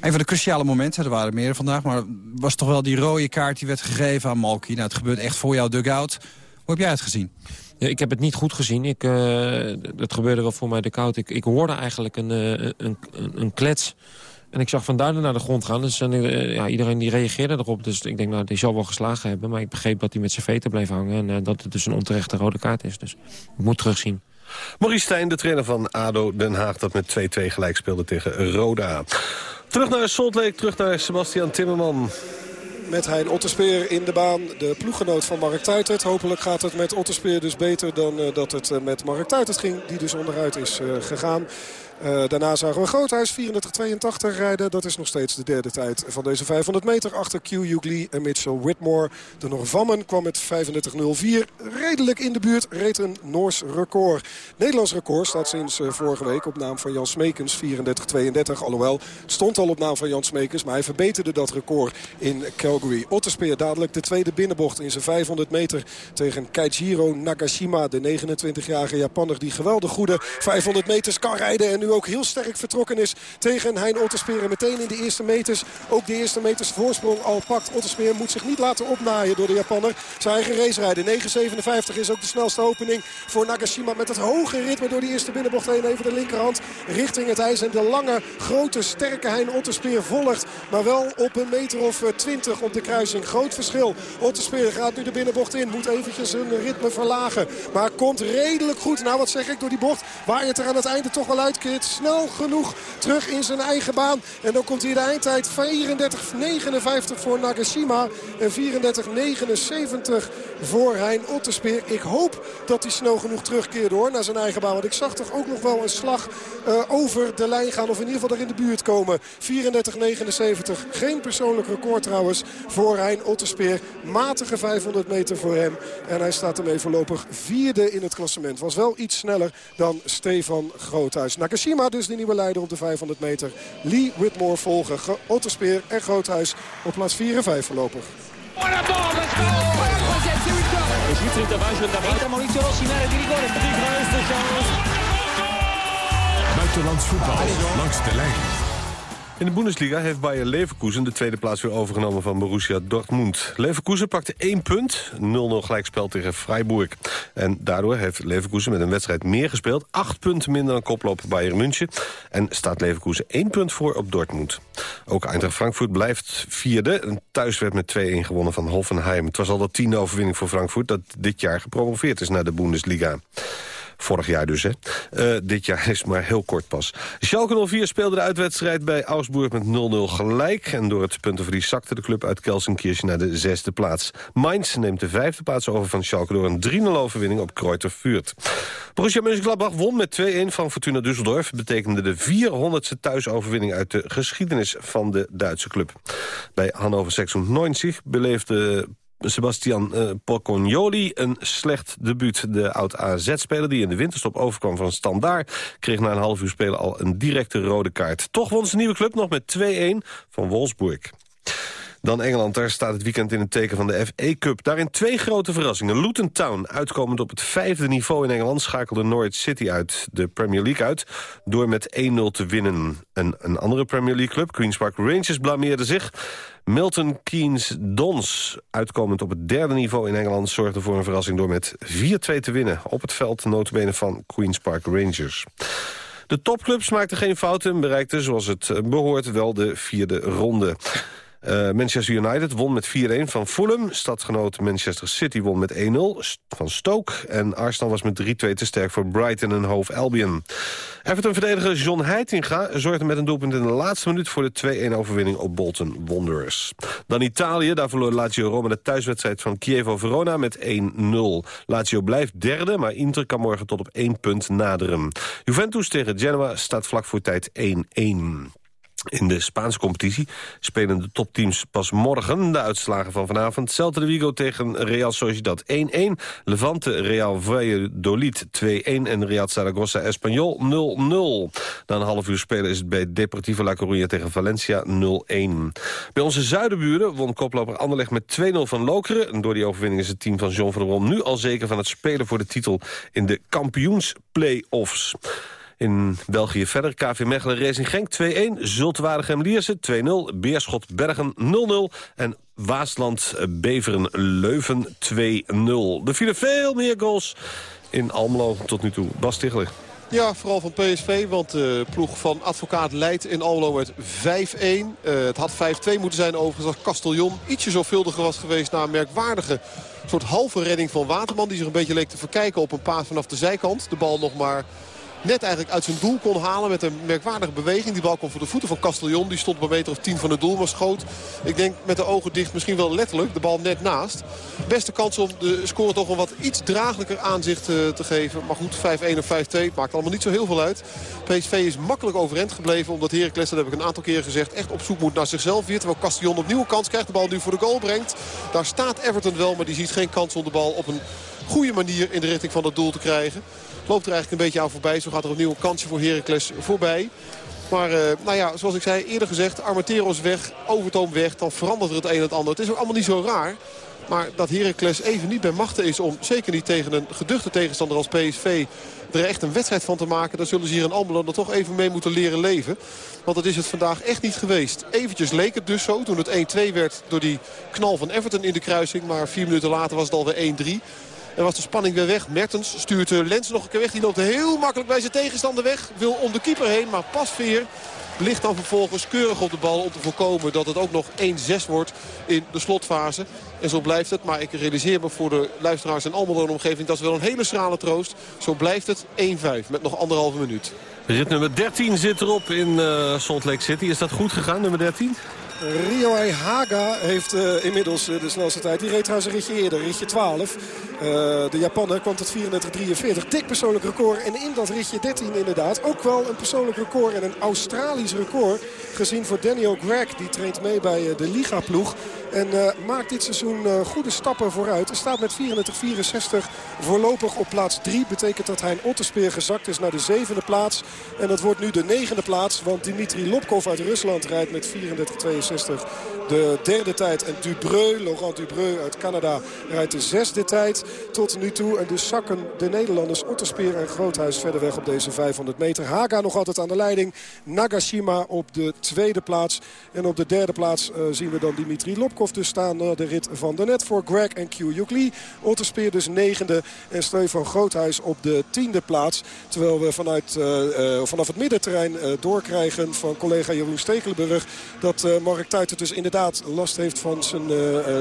Een van de cruciale momenten, er waren meer vandaag... maar was toch wel die rode kaart die werd gegeven aan Malky. Nou, het gebeurt echt voor jouw dugout. Hoe heb jij het gezien? Ik heb het niet goed gezien. Ik, het gebeurde wel voor mij de koud. Ik, ik hoorde eigenlijk een, uh, een, een, een, klets. En ik zag Van Duinen naar de grond gaan. Dus uh, ja, iedereen die reageerde erop. Dus ik denk, nou, die zal wel geslagen hebben. Maar ik begreep dat hij met zijn veten bleef hangen. En dat het dus een onterechte rode kaart is. Dus ik moet terugzien. Maurice Stijn, de trainer van ADO Den Haag... dat met 2-2 gelijk speelde tegen Roda. Terug naar Salt Lake, terug naar Sebastian Timmerman met Hein Otterspeer in de baan. De ploeggenoot van Mark Tuitert. Hopelijk gaat het met Otterspeer dus beter dan uh, dat het uh, met Mark Tuitert ging. Die dus onderuit is uh, gegaan. Uh, daarna zagen we Groothuis 34-82 rijden. Dat is nog steeds de derde tijd van deze 500 meter. Achter Q Ugly en Mitchell Whitmore. De Norvammen kwam met 35-04. Redelijk in de buurt. Reed een Noors record. Nederlands record staat sinds uh, vorige week op naam van Jan Smekens 34-32. Alhoewel, stond al op naam van Jan Smekens. Maar hij verbeterde dat record in Calgary. Otterspeer dadelijk de tweede binnenbocht in zijn 500 meter. Tegen Keijiro Nagashima. De 29-jarige Japanner die geweldig goede 500 meters kan rijden. En nu ook heel sterk vertrokken is tegen Hein Otterspeer. En meteen in de eerste meters, ook de eerste meters voorsprong al pakt. Otterspeer moet zich niet laten opnaaien door de Japanner. Zijn eigen race rijden. 9.57 is ook de snelste opening voor Nagashima. Met het hoge ritme door die eerste binnenbocht heen. Even de linkerhand richting het ijs. En de lange, grote, sterke Hein Otterspeer volgt. Maar wel op een meter of 20 op de kruising. Groot verschil. Otterspeer gaat nu de binnenbocht in. Moet eventjes zijn ritme verlagen. Maar komt redelijk goed. Nou, wat zeg ik door die bocht. Waar je het er aan het einde toch wel uitkeert snel genoeg terug in zijn eigen baan. En dan komt hier de eindtijd 34-59 voor Nagashima. En 34-79 voor Hein Otterspeer. Ik hoop dat hij snel genoeg terugkeert hoor naar zijn eigen baan. Want ik zag toch ook nog wel een slag uh, over de lijn gaan. Of in ieder geval er in de buurt komen. 34-79. Geen persoonlijk record trouwens voor Hein Otterspeer. Matige 500 meter voor hem. En hij staat ermee voorlopig vierde in het klassement. Was wel iets sneller dan Stefan Groothuis. Nagashima Shima dus de nieuwe leider op de 500 meter. Lee Whitmore volgen. Otterspeer en Groothuis op plaats 4 en 5 voorlopig. Buitenlands voetbal langs de lijn. In de Bundesliga heeft Bayer Leverkusen de tweede plaats weer overgenomen van Borussia Dortmund. Leverkusen pakte één punt, 0-0 gelijkspel tegen Freiburg. En daardoor heeft Leverkusen met een wedstrijd meer gespeeld. Acht punten minder dan koploper Bayern München. En staat Leverkusen één punt voor op Dortmund. Ook Eintracht Frankfurt blijft vierde. thuis werd met 2-1 gewonnen van Hoffenheim. Het was al de tiende overwinning voor Frankfurt... dat dit jaar gepromoveerd is naar de Bundesliga. Vorig jaar dus, hè. Uh, dit jaar is maar heel kort pas. Schalke 04 speelde de uitwedstrijd bij Augsburg met 0-0 gelijk. En door het puntenverlies zakte de club uit Kelsenkirchen naar de zesde plaats. Mainz neemt de vijfde plaats over van Schalke... door een 3-0 overwinning op Kreuter Vuurt. Borussia Mönchengladbach won met 2-1 van Fortuna Düsseldorf. Betekende de 400ste thuisoverwinning uit de geschiedenis van de Duitse club. Bij Hannover 96 beleefde Sebastian uh, Pocognoli een slecht debuut. De oud-AZ-speler die in de winterstop overkwam van Standaard... kreeg na een half uur spelen al een directe rode kaart. Toch won zijn nieuwe club nog met 2-1 van Wolfsburg. Dan Engeland, daar staat het weekend in het teken van de FA Cup. Daarin twee grote verrassingen. Luton Town, uitkomend op het vijfde niveau in Engeland... schakelde Norwich City uit de Premier League uit... door met 1-0 te winnen. En een andere Premier League club, Queen's Park Rangers, blameerde zich. Milton Keynes Dons, uitkomend op het derde niveau in Engeland... zorgde voor een verrassing door met 4-2 te winnen... op het veld notabene van Queen's Park Rangers. De topclubs maakten geen fouten en bereikten, zoals het behoort, wel de vierde ronde. Uh, Manchester United won met 4-1 van Fulham. Stadgenoot Manchester City won met 1-0 van Stoke. En Arsenal was met 3-2 te sterk voor Brighton en Hove Albion. Everton-verdediger John Heitinga zorgde met een doelpunt in de laatste minuut... voor de 2-1 overwinning op Bolton Wanderers. Dan Italië, daar verloor Lazio Roma de thuiswedstrijd van Chievo Verona met 1-0. Lazio blijft derde, maar Inter kan morgen tot op 1 punt naderen. Juventus tegen Genoa staat vlak voor tijd 1-1. In de Spaanse competitie spelen de topteams pas morgen. De uitslagen van vanavond. Celta de Vigo tegen Real Sociedad 1-1. Levante Real Valladolid 2-1. En Real Zaragoza Espanyol 0-0. Na een half uur spelen is het bij Deportivo La Coruña tegen Valencia 0-1. Bij onze zuidenburen won koploper Anderlecht met 2-0 van Lokeren. En door die overwinning is het team van John van der nu al zeker van het spelen voor de titel in de kampioensplay-offs. In België verder. KV Mechelen Racing Genk 2-1. Zultwaardigem Lierse 2-0. Beerschot Bergen 0-0. En Waasland Beveren Leuven 2-0. Er vielen veel meer goals in Almelo tot nu toe. Bas Tichler. Ja, vooral van PSV, want de ploeg van advocaat Leidt in Almelo werd 5-1. Uh, het had 5-2 moeten zijn overigens als Castellon ietsje zorgvuldiger was geweest... na een merkwaardige soort halve redding van Waterman... die zich een beetje leek te verkijken op een paas vanaf de zijkant. De bal nog maar net eigenlijk uit zijn doel kon halen met een merkwaardige beweging. Die bal kwam voor de voeten van Castellon. Die stond een meter of tien van het doel, maar schoot. Ik denk met de ogen dicht misschien wel letterlijk de bal net naast. Beste kans om de score toch een wat iets draaglijker aanzicht eh, te geven. Maar goed, 5-1 of 5-2 maakt allemaal niet zo heel veel uit. PSV is makkelijk overeind gebleven. Omdat Heracles, dat heb ik een aantal keer gezegd, echt op zoek moet naar zichzelf weer. Terwijl Castellon opnieuw een kans krijgt. De bal nu voor de goal brengt. Daar staat Everton wel, maar die ziet geen kans om de bal op een goede manier in de richting van het doel te krijgen. Loopt er eigenlijk een beetje aan voorbij. Zo gaat er opnieuw een kansje voor Heracles voorbij. Maar uh, nou ja, zoals ik zei eerder gezegd, Armenteros weg, Overtoom weg. Dan verandert er het een en het ander. Het is ook allemaal niet zo raar. Maar dat Heracles even niet bij machten is om, zeker niet tegen een geduchte tegenstander als PSV... er echt een wedstrijd van te maken. Dan zullen ze hier in Almelo toch even mee moeten leren leven. Want dat is het vandaag echt niet geweest. Eventjes leek het dus zo toen het 1-2 werd door die knal van Everton in de kruising. Maar vier minuten later was het alweer 1-3. En was de spanning weer weg. Mertens stuurt Lens nog een keer weg. Die loopt heel makkelijk bij zijn tegenstander weg. Wil om de keeper heen, maar Pasveer ligt dan vervolgens keurig op de bal om te voorkomen dat het ook nog 1-6 wordt in de slotfase. En zo blijft het. Maar ik realiseer me voor de luisteraars in Almelo omgeving... dat is wel een hele schrale troost. Zo blijft het 1-5 met nog anderhalve minuut. Rit nummer 13 zit erop in uh, Salt Lake City. Is dat goed gegaan, nummer 13? Rio Haga heeft uh, inmiddels uh, de snelste tijd. Die reed trouwens een ritje eerder, ritje 12. Uh, de Japaner kwam tot 34-43. Dik persoonlijk record. En in dat ritje 13 inderdaad ook wel een persoonlijk record. En een Australisch record gezien voor Daniel Gregg. Die traint mee bij de Liga-ploeg. En uh, maakt dit seizoen uh, goede stappen vooruit. Hij staat met 34-64 voorlopig op plaats 3. Betekent dat hij in Otterspeer gezakt is naar de zevende plaats. En dat wordt nu de negende plaats. Want Dimitri Lopkov uit Rusland rijdt met 34-62 de derde tijd. En Dubreu, Laurent Dubreu uit Canada rijdt de zesde tijd tot nu toe. En dus zakken de Nederlanders Otterspeer en Groothuis verder weg op deze 500 meter. Haga nog altijd aan de leiding. Nagashima op de tweede plaats. En op de derde plaats uh, zien we dan Dimitri Dus staan de rit van daarnet voor Greg en Q Yukli. Otterspeer dus negende en Stefan Groothuis op de tiende plaats. Terwijl we vanuit, uh, uh, vanaf het middenterrein doorkrijgen van collega Jeroen Stekelenburg... dat Mark Tuiter dus inderdaad last heeft van zijn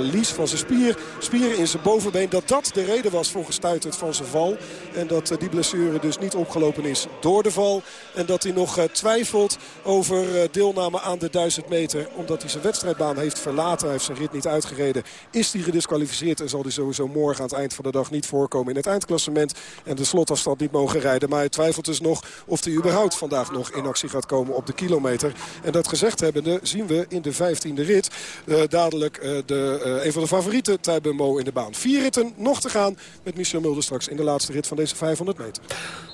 lies, van zijn spier, spieren in zijn bovenbeen. Dat dat de reden was gestuiterd van zijn val. En dat die blessure dus niet opgelopen is door de val. En dat hij nog twijfelt over deelname aan de 1000 meter. Omdat hij zijn wedstrijdbaan heeft verlaten. Hij heeft zijn rit niet uitgereden. Is hij gedisqualificeerd en zal hij sowieso morgen aan het eind van de dag niet voorkomen in het eindklassement. En de slotafstand niet mogen rijden. Maar hij twijfelt dus nog of hij überhaupt vandaag nog in actie gaat komen op de kilometer. En dat gezegd hebbende zien we in de 15e rit uh, dadelijk uh, de, uh, een van de favorieten Tijben Mo in de baan. Vier ritten nog te gaan met Michel Mulder straks in de laatste rit van deze 500 meter.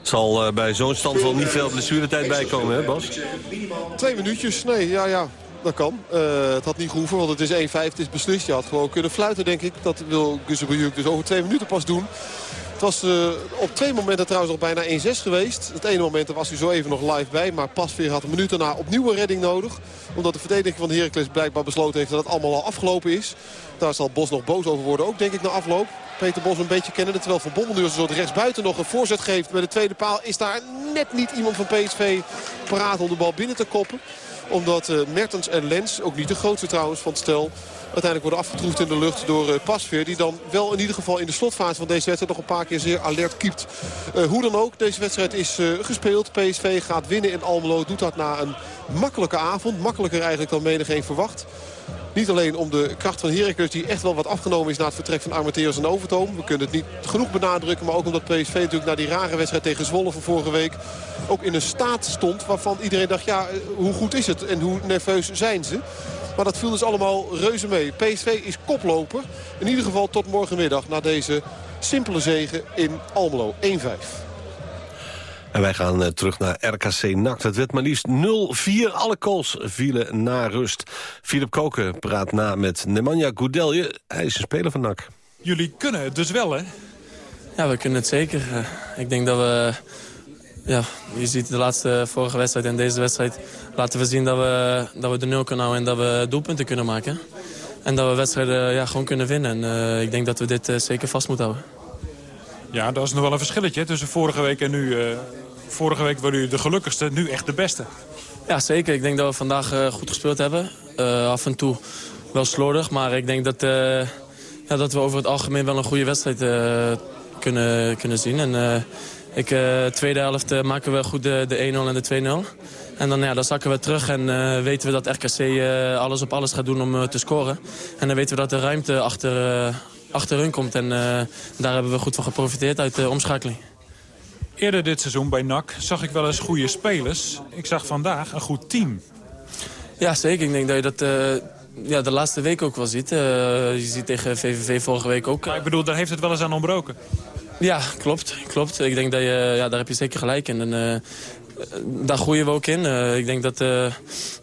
Zal bij zo'n stand wel niet veel blessuretijd bijkomen, hè Bas? Twee minuutjes, nee, ja, ja. Dat kan. Uh, het had niet gehoeven, want het is 1-5. Het is beslist. Je had gewoon kunnen fluiten, denk ik. Dat wil Gussebujuk dus over twee minuten pas doen. Het was uh, op twee momenten trouwens nog bijna 1-6 geweest. Het ene moment was hij zo even nog live bij. Maar Pasveer had een minuut daarna opnieuw een redding nodig. Omdat de verdediging van Heracles blijkbaar besloten heeft dat het allemaal al afgelopen is. Daar zal Bos nog boos over worden. Ook denk ik na afloop. Peter Bos een beetje kennen. Terwijl Van Bommel nu een soort rechtsbuiten nog een voorzet geeft. Bij de tweede paal is daar net niet iemand van PSV paraat om de bal binnen te koppen omdat uh, Mertens en Lens, ook niet de grootste trouwens van het stel... uiteindelijk worden afgetroefd in de lucht door uh, Pasveer. Die dan wel in ieder geval in de slotfase van deze wedstrijd nog een paar keer zeer alert kiept. Uh, hoe dan ook, deze wedstrijd is gespeeld. PSV gaat winnen in Almelo. Doet dat na een makkelijke avond. Makkelijker eigenlijk dan menigeen verwacht. Niet alleen om de kracht van Heracles die echt wel wat afgenomen is na het vertrek van Armenteros en Overtoom. We kunnen het niet genoeg benadrukken. Maar ook omdat PSV natuurlijk na die rare wedstrijd tegen Zwolle van vorige week ook in een staat stond waarvan iedereen dacht ja hoe goed is het en hoe nerveus zijn ze. Maar dat viel dus allemaal reuze mee. PSV is koploper. In ieder geval tot morgenmiddag na deze simpele zegen in Almelo. 1-5. En wij gaan uh, terug naar RKC NAC. Het werd maar liefst 0-4. Alle calls vielen na rust. Philip Koken praat na met Nemanja Goudelje. Hij is een speler van NAC. Jullie kunnen het dus wel, hè? Ja, we kunnen het zeker. Uh, ik denk dat we... Ja, je ziet de laatste vorige wedstrijd en deze wedstrijd... laten we zien dat we, dat we de nul kunnen houden en dat we doelpunten kunnen maken. En dat we wedstrijden ja, gewoon kunnen winnen. En uh, ik denk dat we dit zeker vast moeten houden. Ja, dat is nog wel een verschilletje tussen vorige week en nu. Uh, vorige week waren u de gelukkigste, nu echt de beste. Ja, zeker. Ik denk dat we vandaag goed gespeeld hebben. Af en toe wel slordig, maar ik denk dat, ja, dat we over het algemeen wel een goede wedstrijd kunnen, kunnen zien. En ik, tweede helft maken we goed de, de 1-0 en de 2-0. En dan, ja, dan zakken we terug en uh, weten we dat RKC uh, alles op alles gaat doen om uh, te scoren. En dan weten we dat de ruimte achter, achter hun komt. En daar hebben we goed van geprofiteerd uit de omschakeling. Eerder dit seizoen bij NAC zag ik wel eens goede spelers. Ik zag vandaag een goed team. Ja, zeker. Ik denk dat je dat ja, de laatste week ook wel ziet. Je ziet tegen VVV vorige week ook. Maar ik bedoel, daar heeft het wel eens aan ontbroken. Ja, klopt. klopt. Ik denk dat je, ja, daar heb je zeker gelijk in. En, daar groeien we ook in. Uh, ik denk dat, uh,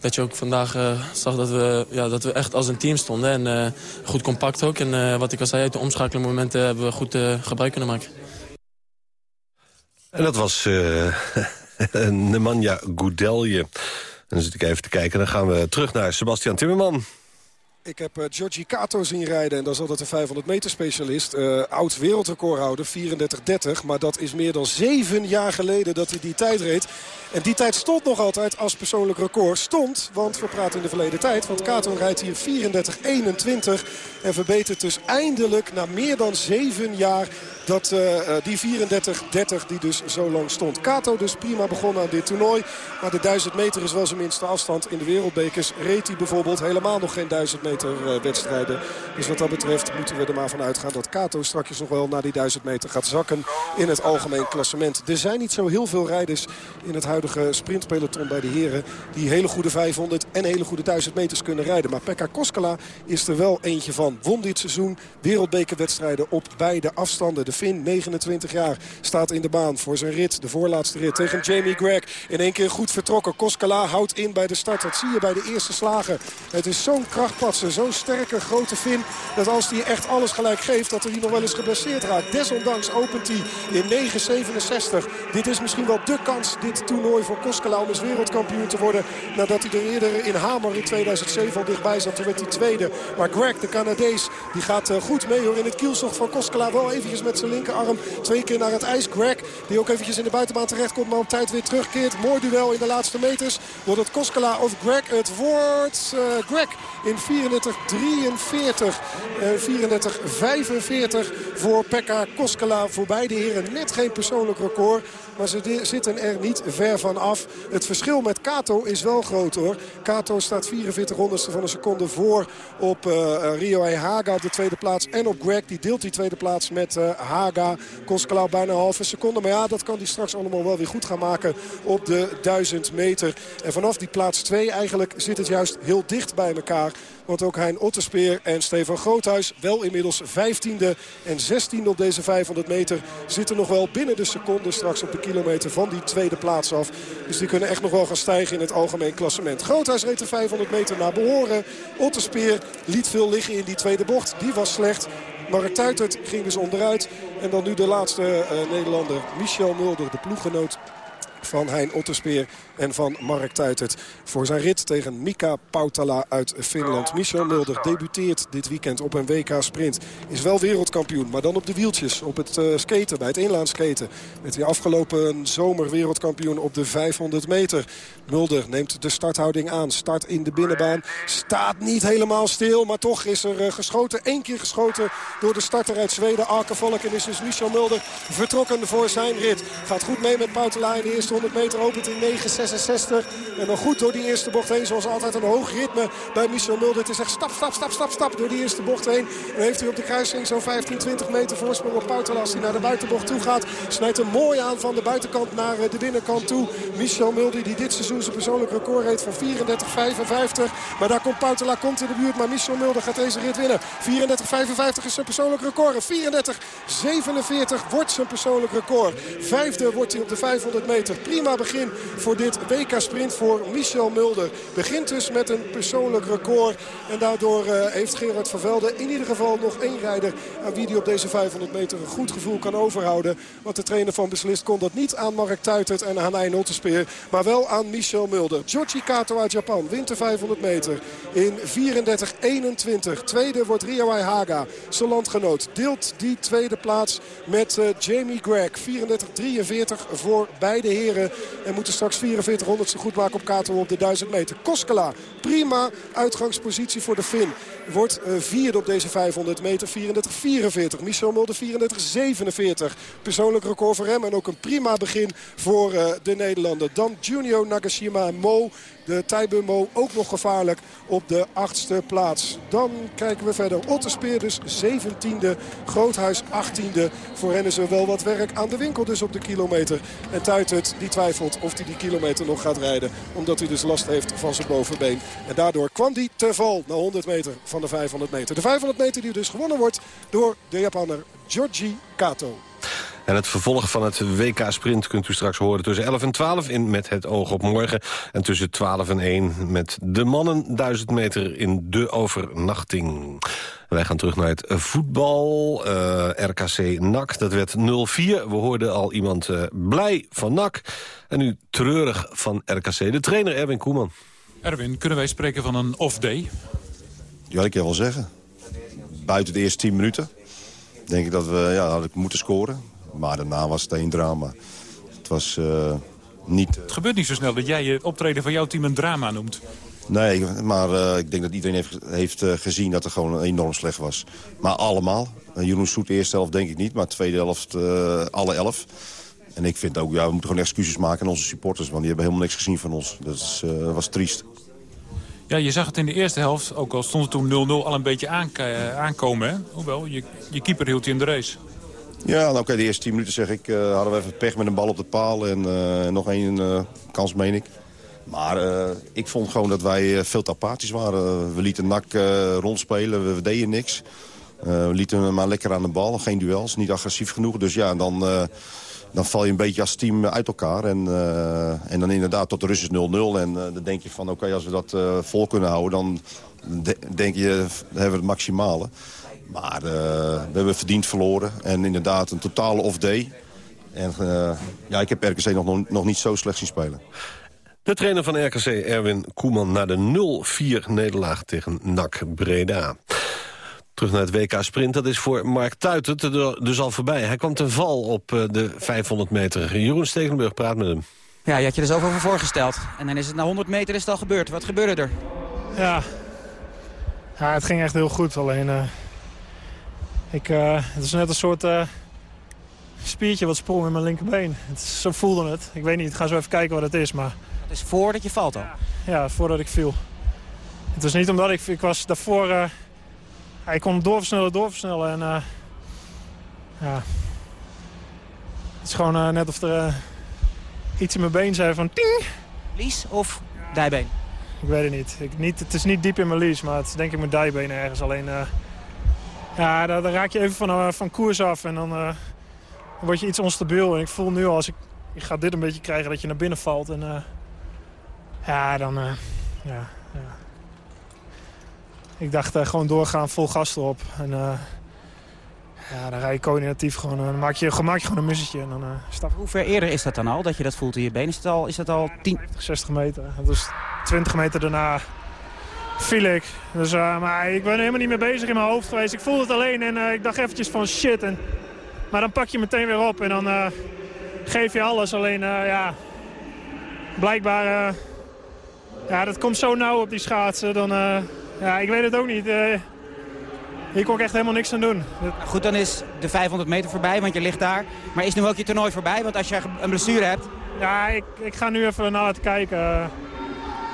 dat je ook vandaag uh, zag dat we, ja, dat we echt als een team stonden. En goed compact ook. En wat ik al zei, uit de omschakelmomenten hebben we goed gebruik kunnen maken. En dat was *laughs* Nemanja Goudelje. Dan zit ik even te kijken. Dan gaan we terug naar Sebastian Timmerman. Ik heb uh, Giorgi Kato zien rijden. En dat is altijd een 500 meter specialist. Uh, oud wereldrecordhouder, 34-30. Maar dat is meer dan zeven jaar geleden dat hij die tijd reed. En die tijd stond nog altijd als persoonlijk record. Stond, want we praten in de verleden tijd. Want Kato rijdt hier 34-21. En verbetert dus eindelijk na meer dan zeven jaar dat, uh, die 34-30 die dus zo lang stond. Kato dus prima begonnen aan dit toernooi. Maar de 1000 meter is wel zijn minste afstand. In de wereldbekers reed hij bijvoorbeeld helemaal nog geen 1000 meter uh, wedstrijden. Dus wat dat betreft moeten we er maar van uitgaan dat Kato straks nog wel naar die 1000 meter gaat zakken in het algemeen klassement. Er zijn niet zo heel veel rijders in het huidige sprintpeloton bij de heren... die hele goede 500 en hele goede 1000 meters kunnen rijden. Maar Pekka Koskela is er wel eentje van. Won dit seizoen wereldbekerwedstrijden op beide afstanden. De Finn, 29 jaar, staat in de baan voor zijn rit. De voorlaatste rit tegen Jamie Greg. In één keer goed vertrokken. Koskela houdt in bij de start. Dat zie je bij de eerste slagen. Het is zo'n krachtpatser, zo'n sterke grote Finn... dat als hij echt alles gelijk geeft, dat hij nog wel eens geblesseerd raakt. Desondanks opent hij in 9.67. Dit is misschien wel de kans, dit toernooi voor Koskela... om eens wereldkampioen te worden. Nadat hij er eerder in Hamer in 2007 al dichtbij zat. Toen werd hij tweede. Maar Greg, de Canadees, die gaat goed mee hoor. In het kielzocht van Koskela wel eventjes met zijn linkerarm twee keer naar het ijs. Greg, die ook eventjes in de buitenbaan terechtkomt, maar op tijd weer terugkeert. Mooi duel in de laatste meters. Wordt het Koskela of Greg? Het wordt uh, Greg in 34-43. Uh, 34-45 voor Pekka Koskela. Voor beide heren net geen persoonlijk record. Maar ze zitten er niet ver van af. Het verschil met Kato is wel groot hoor. Kato staat 44 honderdste van een seconde voor op uh, Rio Haga op de tweede plaats. En op Greg, die deelt die tweede plaats met uh, Haga. Koskelaar bijna een halve seconde. Maar ja, dat kan hij straks allemaal wel weer goed gaan maken op de 1000 meter. En vanaf die plaats 2 eigenlijk zit het juist heel dicht bij elkaar. Want ook Hein Otterspeer en Stefan Groothuis, wel inmiddels 15e en 16e op deze 500 meter... zitten nog wel binnen de seconde straks op de kilometer van die tweede plaats af. Dus die kunnen echt nog wel gaan stijgen in het algemeen klassement. Groothuis reed de 500 meter naar behoren. Otterspeer liet veel liggen in die tweede bocht. Die was slecht. Mark Tuitert ging dus onderuit. En dan nu de laatste uh, Nederlander, Michel Mulder, de ploeggenoot van Hein Otterspeer en van Mark Tuitert. Voor zijn rit tegen Mika Pautala uit Finland. Michel Mulder debuteert dit weekend op een WK Sprint. Is wel wereldkampioen, maar dan op de wieltjes. Op het uh, skaten, bij het inlaanskaten. Met die afgelopen zomer wereldkampioen op de 500 meter. Mulder neemt de starthouding aan. Start in de binnenbaan. Staat niet helemaal stil, maar toch is er uh, geschoten. Eén keer geschoten door de starter uit Zweden, Arke Volk. En is dus Michel Mulder vertrokken voor zijn rit. Gaat goed mee met Pautala in de eerste 100 meter. Opent in 9,66. En dan goed door die eerste bocht heen. Zoals altijd een hoog ritme bij Michel Mulder. Het is echt stap, stap, stap, stap, stap door die eerste bocht heen. En heeft hij op de kruising zo'n 15, 20 meter voorsprong op Pautala. Als hij naar de buitenbocht toe gaat. Snijdt hem mooi aan van de buitenkant naar de binnenkant toe. Michel Mulder die dit seizoen zijn persoonlijk record reed van 34,55. Maar daar komt Pautala komt in de buurt. Maar Michel Mulder gaat deze rit winnen. 34,55 is zijn persoonlijk record. 34,47 wordt zijn persoonlijk record. Vijfde wordt hij op de 500 meter. Prima begin voor dit het WK-sprint voor Michel Mulder. Begint dus met een persoonlijk record. En daardoor eh, heeft Gerard van Velde in ieder geval nog één rijder... aan wie hij op deze 500 meter een goed gevoel kan overhouden. Want de trainer van Beslist kon dat niet aan Mark Tuitert en aan Hein spelen. maar wel aan Michel Mulder. Giorgi Kato uit Japan wint de 500 meter in 34-21. Tweede wordt Rio Haga, zijn landgenoot. Deelt die tweede plaats met eh, Jamie Gregg. 34-43 voor beide heren. En moeten straks 44. 400ste goed maken op Kato op de 1000 meter. Koskela, prima uitgangspositie voor de Fin. Wordt uh, vierde op deze 500 meter. 34-44. Michel Mulder 34-47. Persoonlijk record voor hem. En ook een prima begin voor uh, de Nederlander. Dan Junio Nagashima en Mo. De Taibummo ook nog gevaarlijk op de achtste plaats. Dan kijken we verder. Otterspeer dus 17e. Groothuis 18e. Voor hen is er wel wat werk aan de winkel dus op de kilometer. En Tuitert die twijfelt of hij die kilometer nog gaat rijden. Omdat hij dus last heeft van zijn bovenbeen. En daardoor kwam hij te val na 100 meter van de 500 meter. De 500 meter die dus gewonnen wordt door de Japanner Georgi Kato. En het vervolg van het WK-sprint kunt u straks horen tussen 11 en 12 in Met het oog op morgen. En tussen 12 en 1 met de mannen 1000 meter in de overnachting. Wij gaan terug naar het voetbal. Uh, RKC NAC, dat werd 0-4. We hoorden al iemand uh, blij van NAC. En nu treurig van RKC. De trainer Erwin Koeman. Erwin, kunnen wij spreken van een off-day? Ja, ik kan wel zeggen. Buiten de eerste 10 minuten denk ik dat we ja, hadden moeten scoren. Maar daarna was het een drama. Het was uh, niet... Het gebeurt niet zo snel dat jij het optreden van jouw team een drama noemt. Nee, maar uh, ik denk dat iedereen heeft, heeft uh, gezien dat het gewoon enorm slecht was. Maar allemaal. Jeroen Soet de eerste helft denk ik niet, maar tweede helft alle elf. En ik vind ook, ja, we moeten gewoon excuses maken aan onze supporters. Want die hebben helemaal niks gezien van ons. Dat is, was triest. Ja, je zag het in de eerste helft, ook al stond het toen 0-0, al een beetje aankomen. Hè? Hoewel, je, je keeper hield je in de race. Ja, nou oké, de eerste 10 minuten zeg ik, uh, hadden we even pech met een bal op de paal. En uh, nog één kans, meen ik. Maar ik vond gewoon dat wij veel te apathisch waren. We lieten NAC rondspelen, we, deden niks. we lieten hem maar lekker aan de bal, geen duels, niet agressief genoeg. Dus ja, dan, dan val je een beetje als team uit elkaar. En, en dan inderdaad tot de rust is 0-0. En dan denk je van, oké, als we dat vol kunnen houden... dan de, denk je, hebben we het maximale. Maar we hebben verdiend verloren. En inderdaad een totale off-day. En ja, ik heb RKC nog, nog niet zo slecht zien spelen. De trainer van RKC, Erwin Koeman, na de 0-4 nederlaag tegen NAC Breda. Terug naar het WK Sprint, dat is voor Mark Tuitert dus al voorbij. Hij kwam ten val op eh, de 500 meter. Jeroen Stegenburg praat met hem. Ja, je had je er zelf over voorgesteld. En dan is het na 100 meter is het al gebeurd. Wat gebeurde er? Ja, ja het ging echt heel goed. Alleen... Uh... Ik, uh, het is net een soort... Uh, spiertje wat sprong in mijn linkerbeen. Het, is- zo voelde het. Ik weet niet, ik ga zo even kijken wat het is. Maar Het is voordat je valt al. ja, voordat ik viel. Het was niet omdat ik... Ik was daarvoor... ik kon doorversnellen, doorversnellen. En eh, ja... Het is gewoon eh, net of er eh, iets in mijn been zei van... Ting! Lies of dijbeen? Ik weet het niet. Ik, niet. Het is niet diep in mijn lies, maar het is denk ik mijn dijbeen ergens. Alleen, eh, ja, daar, daar raak je even van, van koers af en dan word je iets onstabiel. En ik voel nu al, als ik, ik ga dit een beetje krijgen, dat je naar binnen valt. En ja, dan, ja. Ik dacht eh, gewoon doorgaan, vol gas erop. En eh, ja, dan rij je coördinatief gewoon, eh, dan maak je, maak je gewoon een mussetje. En dan stap Hoe ver eerder is dat dan al, dat je dat voelt in je been? Is dat al, is dat al 10... 60 meter. Dus 20 meter daarna viel ik. Dus, eh, maar ik ben helemaal niet meer bezig in mijn hoofd geweest. Ik voelde het alleen en ik dacht eventjes van shit. En, maar dan pak je meteen weer op en dan geef je alles. Alleen ja, blijkbaar, ja, dat komt zo nauw op die schaatsen. Dan, ja, ik weet het ook niet. Eh, hier kon ik echt helemaal niks aan doen. Goed, dan is de 500 meter voorbij, want je ligt daar. Maar is nu ook je toernooi voorbij? Want als je een blessure hebt... Ja, ik, ik ga nu even naar laten kijken.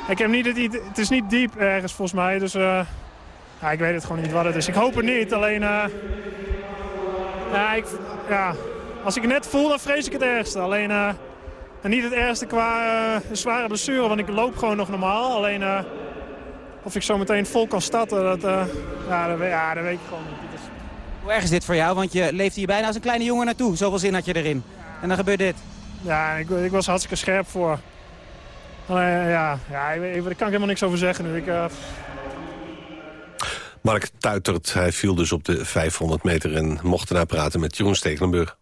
Ik heb niet het, het is niet diep ergens volgens mij, dus eh, ja, ik weet het gewoon niet wat het is. Ik hoop het niet, alleen eh, ja, ik, ja, als ik het net voel, dan vrees ik het ergste. Alleen en niet het ergste qua zware blessure, want ik loop gewoon nog normaal. Alleen of ik zo meteen vol kan starten, dat, eh, ja, dat, weet- ja, dat weet ik gewoon niet. Is- Hoe erg is dit voor jou? Want je leeft hier bijna als een kleine jongen naartoe. Zoveel zin had je erin. En dan gebeurt dit. Ja, ik, ik was hartstikke scherp voor. Alleen, ja, ja ik, daar kan ik helemaal niks over zeggen nu. Ik, eh, Mark Tuitert, hij viel dus op de 500 meter en mocht daarna praten met Jeroen Stekelenburg.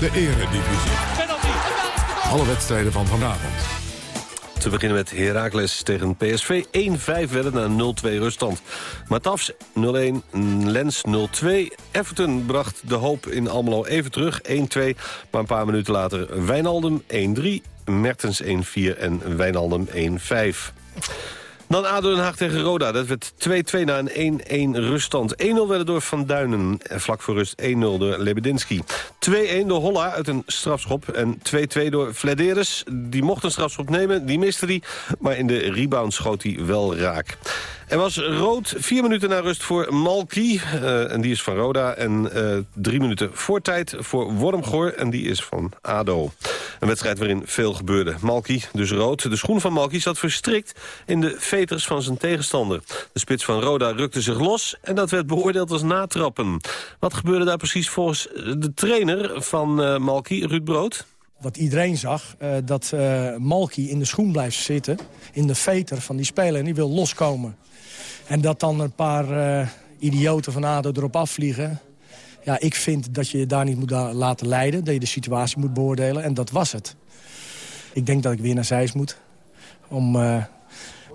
De Eredivisie. Alle wedstrijden van vanavond. Te beginnen met Heracles tegen PSV. 1-5 werden na 0-2 ruststand. Matafs 0-1, Lens 0-2. Everton bracht de hoop in Almelo even terug. 1-2, maar een paar minuten later Wijnaldum 1-3. Mertens 1-4 en Wijnaldum 1-5. Dan ADO Den Haag tegen Roda. Dat werd 2-2 na een 1-1 ruststand. 1-0 werden door Van Duinen. En vlak voor rust 1-0 door Lebedinski. 2-1 door Holla uit een strafschop. En 2-2 door Flederis. Die mocht een strafschop nemen, die miste die. Maar in de rebound schoot hij wel raak. Er was rood vier minuten na rust voor Malki. eh, en die is van Roda. En eh, drie minuten voor tijd voor Wormgoor. En die is van ADO. Een wedstrijd waarin veel gebeurde. Malki, dus rood. De schoen van Malki zat verstrikt in de veters van zijn tegenstander. De spits van Roda rukte zich los en dat werd beoordeeld als natrappen. Wat gebeurde daar precies volgens de trainer van eh Malki, Ruud Brood? Wat iedereen zag, eh, dat eh Malky in de schoen blijft zitten. In de veter van die speler en die wil loskomen. En dat dan een paar eh, idioten van ADO erop afvliegen. Ja, ik vind dat je je daar niet moet la- laten leiden. Dat je de situatie moet beoordelen. En dat was het. Ik denk dat ik weer naar Zeist moet. Om eh,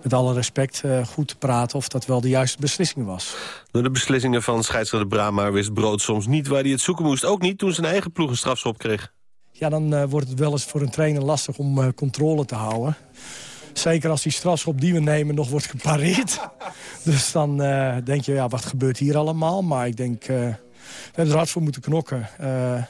met alle respect eh, goed te praten of dat wel de juiste beslissing was. Door de beslissingen van scheidsrechter Brama wist Brood soms niet waar hij het zoeken moest. Ook niet toen zijn eigen ploeg een strafschop kreeg. Ja, dan wordt het wel eens voor een trainer lastig om controle te houden. Zeker als die strafschop die we nemen nog wordt gepareerd. *laughs* dus dan eh, denk je, ja, wat gebeurt hier allemaal? Maar ik denk, eh, we hebben er hard voor moeten knokken. Eh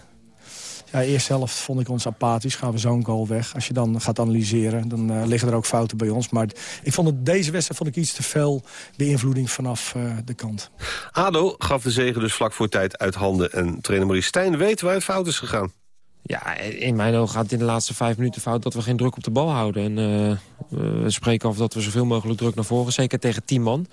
ja, eerste helft vond ik ons apathisch. Gaan we zo'n goal weg. Als je dan gaat analyseren, dan liggen er ook fouten bij ons. Maar ik vond het, deze wedstrijd vond ik iets te veel beïnvloeding vanaf eh, de kant. ADO gaf de zegen dus vlak voor tijd uit handen. En trainer Maurice Stijn weet waar het fout is gegaan. Ja, in mijn ogen gaat het in de laatste vijf minuten fout dat we geen druk op de bal houden. En eh, we spreken af dat we zoveel mogelijk druk naar voren, zeker tegen tien man.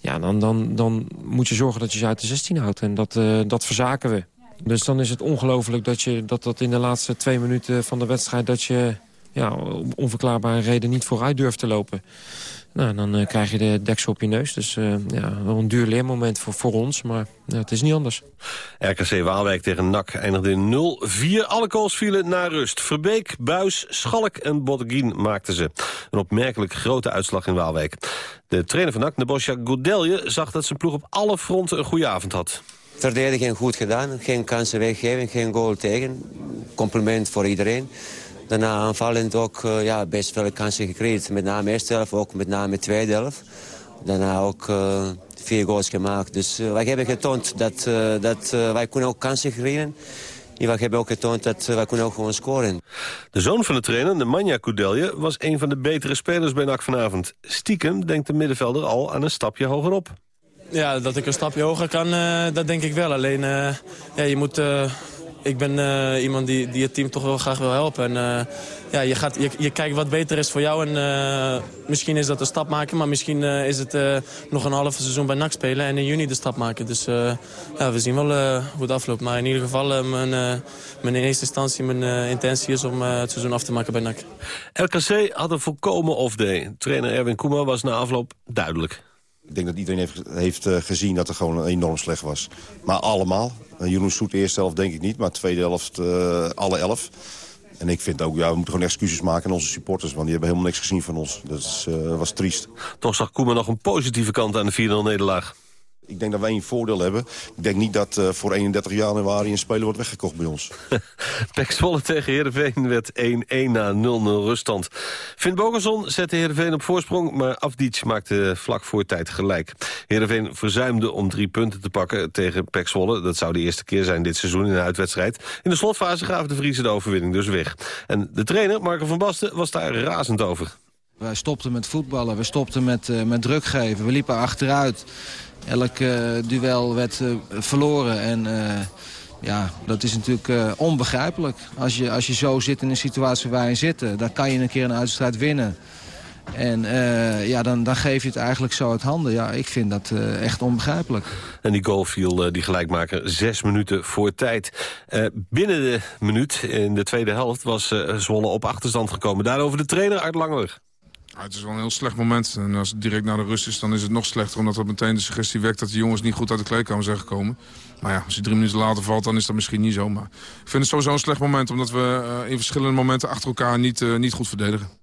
Ja, dan, dan, dan moet je zorgen dat je ze uit de 16 houdt. En dat, eh, dat verzaken we. Dus dan is het ongelooflijk dat, je, dat dat in de laatste twee minuten van de wedstrijd... dat je ja, om onverklaarbare reden niet vooruit durft te lopen. Nou, dan eh, krijg je de deksel op je neus. Dus eh, ja, wel een duur leermoment voor, voor ons, maar ja, het is niet anders. RKC Waalwijk tegen NAC eindigde in 0-4. Alle goals vielen na rust. Verbeek, Buis, Schalk en Botteguin maakten ze. Een opmerkelijk grote uitslag in Waalwijk. De trainer van NAC, Nebosja Goudelje, zag dat zijn ploeg op alle fronten een goede avond had. Verdediging goed gedaan, geen kansen weggeven, geen goal tegen. Compliment voor iedereen. Daarna aanvallend ook eh, ja, best veel kansen gecreëerd. Met name eerste helft, ook met name tweede helft. Daarna ook vier goals gemaakt. Dus wij hebben getoond dat, dat wij kunnen ook kansen creëren wij hebben ook getoond dat wij kunnen ook gewoon scoren. De zoon van de trainer, de Manja Koudelje, was een van de betere spelers bij NAC vanavond. Stiekem denkt de middenvelder al aan een stapje hogerop. Ja, dat ik een stapje hoger kan, uh, dat denk ik wel. Alleen, uh, ja, je moet... Ik ben iemand die, die het team toch wel graag wil helpen. En ja, je, gaat, je, kijkt wat beter is voor jou. En uh, misschien is dat een stap maken. Maar misschien is het nog een half seizoen bij NAC spelen. En in juni de stap maken. Dus ja, we zien wel hoe het afloopt. Maar in ieder geval, mijn, mijn in eerste instantie mijn intentie is om het seizoen af te maken bij NAC. RKC had een volkomen off-day. Trainer Erwin Koeman was na afloop duidelijk. Ik denk dat iedereen heeft, heeft gezien dat het gewoon enorm slecht was. Maar allemaal. Jeroen Soet eerste helft denk ik niet. Maar tweede helft alle elf. En ik vind ook, ja, we moeten gewoon excuses maken aan onze supporters. Want die hebben helemaal niks gezien van ons. Dat was triest. Toch zag Koeman nog een positieve kant aan de 4-0 nederlaag. Ik denk dat wij een voordeel hebben. Ik denk niet dat uh, voor 31 januari een speler wordt weggekocht bij ons. *laughs* Pek Zwolle tegen Heerenveen werd 1-1 na 0-0 ruststand. Finn Bogerson zette Heerenveen op voorsprong... maar Afdic maakte vlak voor tijd gelijk. Heerenveen verzuimde om drie punten te pakken tegen Pek Zwolle. Dat zou de eerste keer zijn dit seizoen in een uitwedstrijd. In de slotfase gaven de Vriezen de overwinning dus weg. En de trainer, Marco van Basten, was daar razend over. Wij stopten met voetballen, we stopten met, uh, met druk geven, we liepen achteruit. Elk uh, duel werd uh, verloren en ja, dat is natuurlijk onbegrijpelijk. Als je, als je zo zit in een situatie waar je zit, dan kan je een keer een uitstrijd winnen. En ja, dan, dan geef je het eigenlijk zo uit handen. Ja, ik vind dat echt onbegrijpelijk. En die goal viel, die gelijkmaker, zes minuten voor tijd. binnen de minuut in de tweede helft was Zwolle op achterstand gekomen. Daarover de trainer Art Langer het is wel een heel slecht moment. En als het direct naar de rust is, dan is het nog slechter. Omdat dat meteen de suggestie wekt dat de jongens niet goed uit de kleedkamer zijn gekomen. Maar ja, als hij drie minuten later valt, dan is dat misschien niet zo. Maar ik vind het sowieso een slecht moment. Omdat we uh, in verschillende momenten achter elkaar niet, uh, niet goed verdedigen.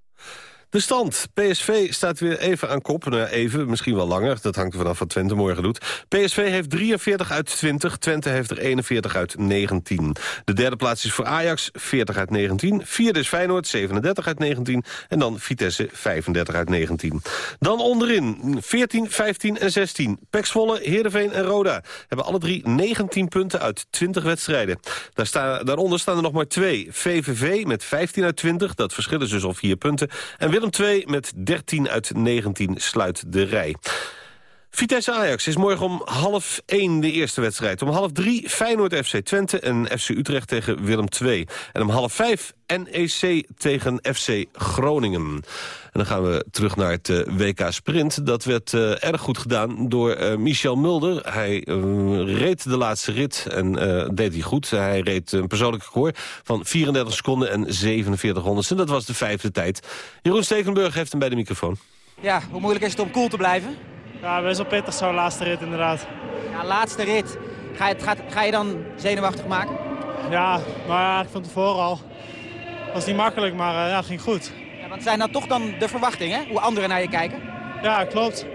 De stand. PSV staat weer even aan kop. Nou, even, misschien wel langer. Dat hangt er vanaf wat Twente morgen doet. PSV heeft 43 uit 20. Twente heeft er 41 uit 19. De derde plaats is voor Ajax, 40 uit 19. Vierde is Feyenoord, 37 uit 19. En dan Vitesse, 35 uit 19. Dan onderin, 14, 15 en 16. Pek Zwolle, Heerenveen en Roda hebben alle drie 19 punten uit 20 wedstrijden. Daar sta, daaronder staan er nog maar twee. VVV met 15 uit 20, dat verschil is dus al vier punten. En Willem 2 met 13 uit 19 sluit de rij. Vitesse Ajax is morgen om half 1 de eerste wedstrijd. Om half 3 Feyenoord FC Twente en FC Utrecht tegen Willem II. En om half 5 NEC tegen FC Groningen. En dan gaan we terug naar het eh, WK Sprint. Dat werd uh, erg goed gedaan door uh, Michel Mulder. Hij reed de laatste rit en deed hij goed. Hij reed een persoonlijk record van 34 seconden en 47 honderdste. Dat was de vijfde tijd. Jeroen Stekenburg heeft hem bij de microfoon. Ja, hoe moeilijk is het om cool te blijven? Ja, best wel pittig zo'n laatste rit inderdaad. Ja, laatste rit. Ga je, gaat, ga je dan zenuwachtig maken? Ja, maar ja, van tevoren al. was niet makkelijk, maar uh, ja, ging goed. Ja, want zijn dat toch dan de verwachtingen, hoe anderen naar je kijken? Ja, klopt.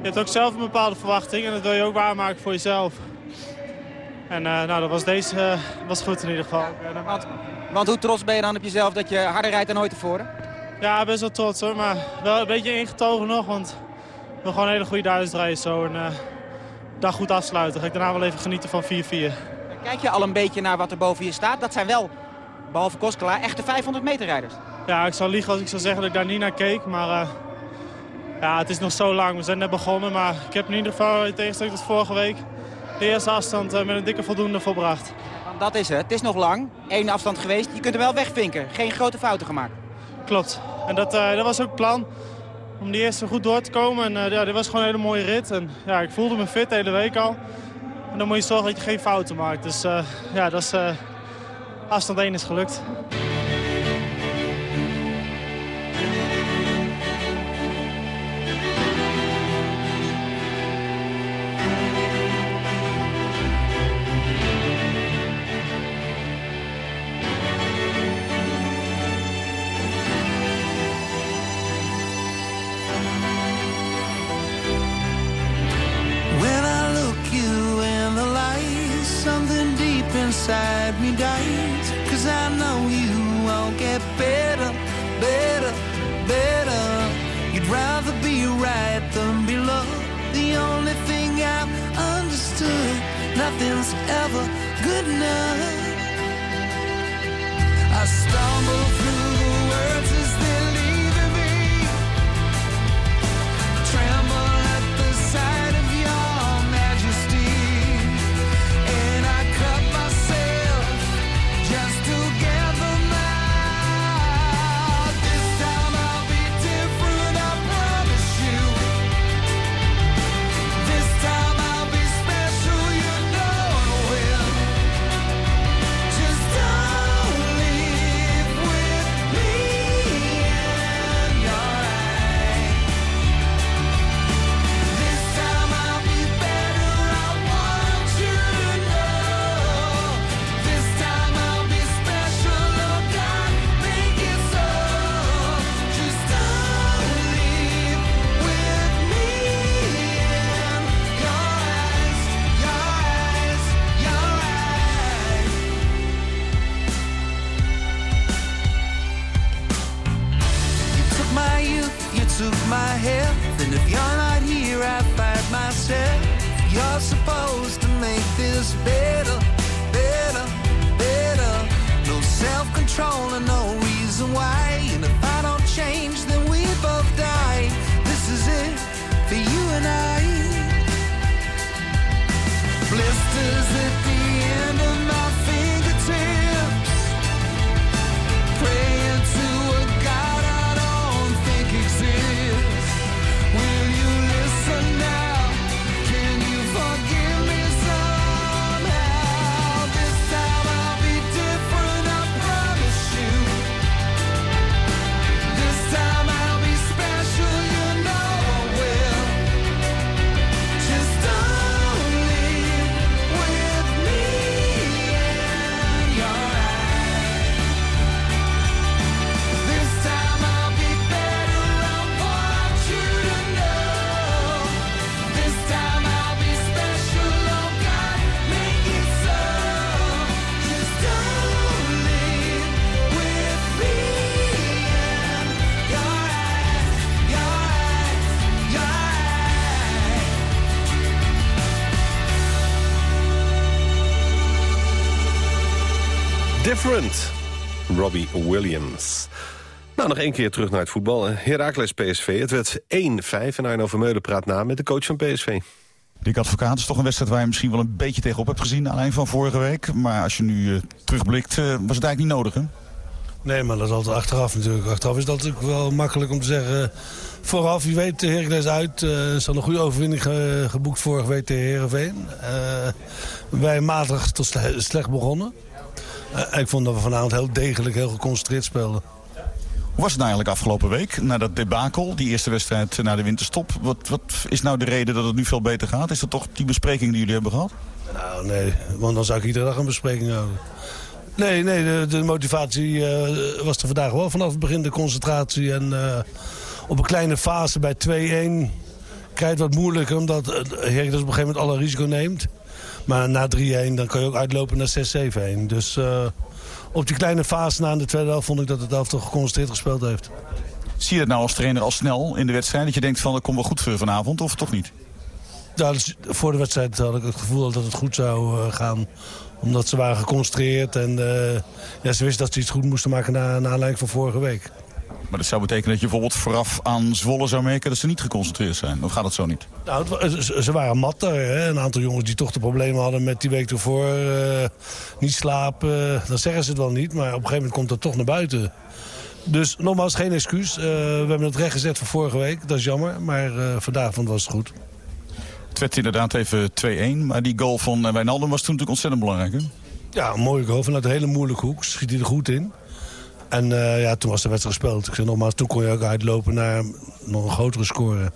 Je hebt ook zelf een bepaalde verwachting en dat wil je ook waarmaken voor jezelf. En uh, nou, dat was deze uh, was goed in ieder geval. Ja, want, want, hoe trots ben je dan op jezelf dat je harder rijdt dan ooit tevoren? Ja, best wel trots hoor, maar wel een beetje ingetogen nog, want wil gewoon een hele goede duizend rijden zo. En uh, dag goed afsluiten. Ga ik daarna wel even genieten van 4-4. Kijk je al een beetje naar wat er boven je staat? Dat zijn wel, behalve Koskela, echte 500 meter rijders. Ja, ik zou liegen als ik zou zeggen dat ik daar niet naar keek. Maar uh, ja, het is nog zo lang. We zijn net begonnen. Maar ik heb in ieder geval, in tegenstelling tot vorige week... de eerste afstand uh, met een dikke voldoende volbracht. Dat is het. Het is nog lang. Eén afstand geweest. Je kunt er wel wegvinken. Geen grote fouten gemaakt. Klopt. En dat, dat was ook het plan om die eerste goed door te komen. En uh, ja, dit was gewoon een hele mooie rit. En ja, ik voelde me fit de hele week al. En dan moet je zorgen dat je geen fouten maakt. Dus uh, ja, dat is, uh, afstand 1 is gelukt. Took my health, and if you're not here, I fight myself. You're supposed to make this better, better, better. No self-control and no reason why. Different. Robbie Williams. Nou, nog één keer terug naar het voetbal. Heracles PSV. Het werd 1-5 en Arno Vermeulen praat na met de coach van PSV. Dick Advocaat is toch een wedstrijd waar je misschien wel een beetje tegenop hebt gezien... alleen van vorige week. Maar als je nu eh, terugblikt, eh, was het eigenlijk niet nodig, hè? Nee, maar dat is altijd achteraf natuurlijk. Achteraf is dat natuurlijk wel makkelijk om te zeggen. Vooraf, je weet, de Heracles uit. eh, Ze hadden een goede overwinning ge- geboekt vorige week tegen Heerenveen. Eh wij matig tot sle- slecht begonnen. Eh, ik vond dat we vanavond heel degelijk, heel geconcentreerd speelden. Hoe was het nou eigenlijk afgelopen week, na dat debakel, die eerste wedstrijd na de winterstop? Wat, wat is nou de reden dat het nu veel beter gaat? Is dat toch die bespreking die jullie hebben gehad? Nou, nee, want dan zou ik iedere dag een bespreking houden. Nee, nee, de, de motivatie eh, was er vandaag wel vanaf het begin de concentratie. En eh, op een kleine fase bij 2-1 krijg je het wat moeilijker... omdat Heracles op een gegeven moment alle risico neemt. Maar na 3-1 dan kan je ook uitlopen naar 6-7-1. Dus eh, op die kleine fase na de tweede helft vond ik dat het elftal geconcentreerd gespeeld heeft. Zie je dat nou als trainer al snel in de wedstrijd? Dat je denkt van, dat komt wel goed voor vanavond, of toch niet? Ja, dus voor de wedstrijd had ik het gevoel dat het goed zou eh, gaan. Omdat ze waren geconcentreerd en eh, ja, ze wisten dat ze iets goed moesten maken na, na aanleiding van vorige week. Maar dat zou betekenen dat je bijvoorbeeld vooraf aan Zwolle zou merken dat ze niet geconcentreerd zijn. Of gaat dat zo niet? Nou, ze, waren mat daar. Hè? Een aantal jongens die toch de problemen hadden met die week ervoor. eh, niet slapen, dan zeggen ze het wel niet. Maar op een gegeven moment komt dat toch naar buiten. Dus nogmaals, geen excuus. Eh, we hebben het recht gezet van vorige week. Dat is jammer. Maar eh vandaag was het goed. Het werd inderdaad even 2-1, maar die goal van Wijnaldum was toen natuurlijk ontzettend belangrijk. Hè? Ja, een mooie goal vanuit een hele moeilijke hoek. Schiet hij er goed in. En eh, ja, toen was de wedstrijd gespeeld. Ik zeg nogmaals, toen kon je ook uitlopen naar nog een grotere score.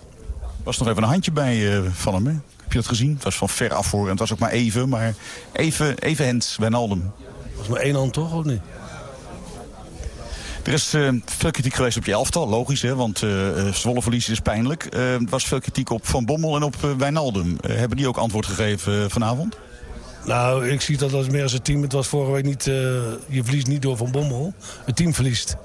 was nog even een handje bij eh, van hem, hè? Heb je dat gezien? Het was van ver af voor en het was ook maar even, maar even, even hands, Wijnaldum. was maar één hand toch, of niet? Er is eh, veel kritiek geweest op je elftal, logisch, hè, want Zwolle verliezen is pijnlijk. Er was veel kritiek op Van Bommel en op Wijnaldum. Hebben die ook antwoord gegeven vanavond? Nou, ik zie dat als meer als een team. Het was vorige week niet... eh, je verliest niet door Van Bommel. Het team verliest.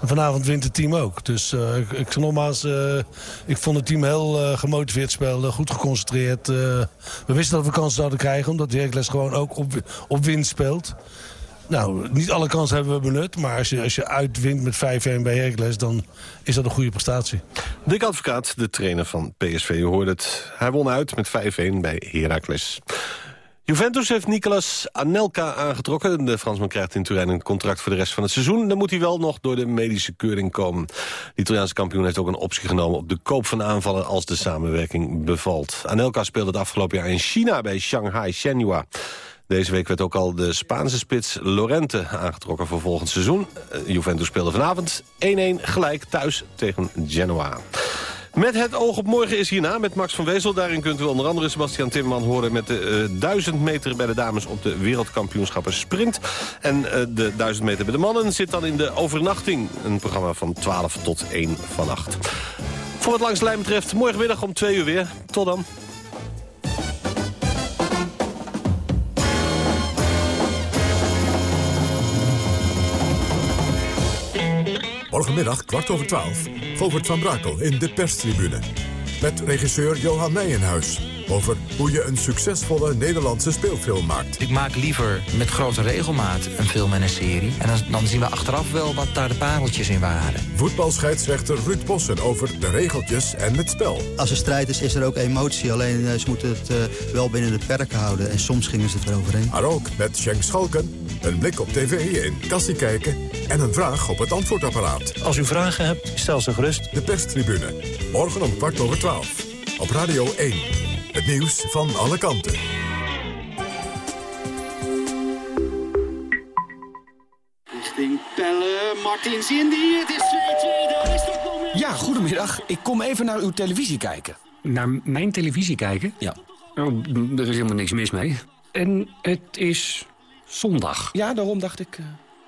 En vanavond wint het team ook. Dus eh, ik, ik, nogmaals, eh, ik vond het team heel gemotiveerd spelen. Goed geconcentreerd. we wisten dat we kansen zouden krijgen. Omdat Heracles gewoon ook op, op winst speelt. Nou, niet alle kansen hebben we benut. Maar als je, als je uitwint met 5-1 bij Heracles... dan is dat een goede prestatie. Dick Advocaat, de trainer van PSV, hoorde het. Hij won uit met 5-1 bij Heracles. Juventus heeft Nicolas Anelka aangetrokken. De Fransman krijgt in Turijn een contract voor de rest van het seizoen. Dan moet hij wel nog door de medische keuring komen. De Italiaanse kampioen heeft ook een optie genomen op de koop van aanvallen als de samenwerking bevalt. Anelka speelde het afgelopen jaar in China bij Shanghai Shenhua. Deze week werd ook al de Spaanse spits Lorente aangetrokken voor volgend seizoen. Eh, Juventus speelde vanavond 1-1 gelijk thuis tegen Genoa. Met het oog op morgen is hierna met Max van Wezel. Daarin kunt u onder andere Sebastian Timmerman horen... met de eh, 1000 meter bij de dames op de wereldkampioenschappen sprint. En eh, de 1000 meter bij de mannen zit dan in de overnachting. Een programma van 12 tot 1 vannacht. Voor wat langs lijn betreft, morgenmiddag om 2 uur weer. Tot dan. Morgenmiddag kwart over twaalf. Govert van Brakel in de perstribune. Met regisseur Johan Nijenhuis. Over hoe je een succesvolle Nederlandse speelfilm maakt. Ik maak liever met grote regelmaat een film en een serie. En dan, dan zien we achteraf wel wat daar de pareltjes in waren. Voetbalscheidsrechter Ruud Bossen over de regeltjes en het spel. Als er strijd is, is er ook emotie. Alleen eh, ze moeten het eh, wel binnen de perken houden. En soms gingen ze het eroverheen. Maar ook met Schenk Schalken, een blik op tv in Kassie kijken... en een vraag op het antwoordapparaat. Als u vragen hebt, stel ze gerust. De perstribune, morgen om kwart over twaalf. Op Radio 1, het nieuws van alle kanten. Richting Pelle, Martins Indy, het is 2-2, daar is dat moment. Ja, goedemiddag. Ik kom even naar uw televisie kijken. Naar mijn televisie kijken? Ja. Oh, er is helemaal niks mis mee. En het is zondag. Ja, daarom dacht ik... eh,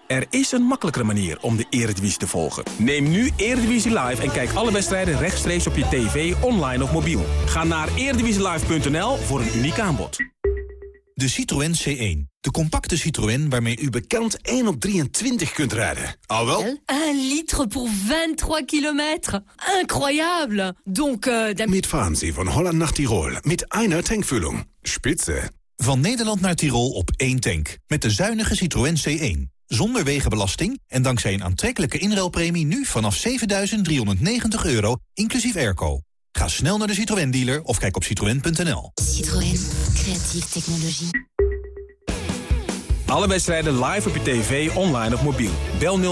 Er is een makkelijkere manier om de Eredivisie te volgen. Neem nu Eredivisie Live en kijk alle wedstrijden rechtstreeks op je tv, online of mobiel. Ga naar eredivisielive.nl voor een uniek aanbod. De Citroën C1. De compacte Citroën waarmee u bekend 1 op 23 kunt rijden. Al wel? 1 litre pour 23 kilometer. Incroyable. Donc, der- Mitfahren Sie von Holland nach Tirol mit einer Tankfüllung. Spitze. Van Nederland naar Tirol op één tank. Met de zuinige Citroën C1. Zonder wegenbelasting en dankzij een aantrekkelijke inruilpremie... nu vanaf 7.390 euro, inclusief airco. Ga snel naar de Citroën dealer of kijk op citroën.nl. Citroën. Creatieve technologie. Alle wedstrijden live op je tv, online of mobiel. Bel 0909-0101 10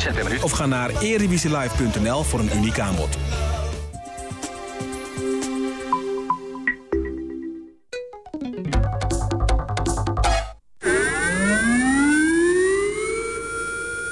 cent per minuut. of ga naar eredivisielive.nl voor een uniek aanbod.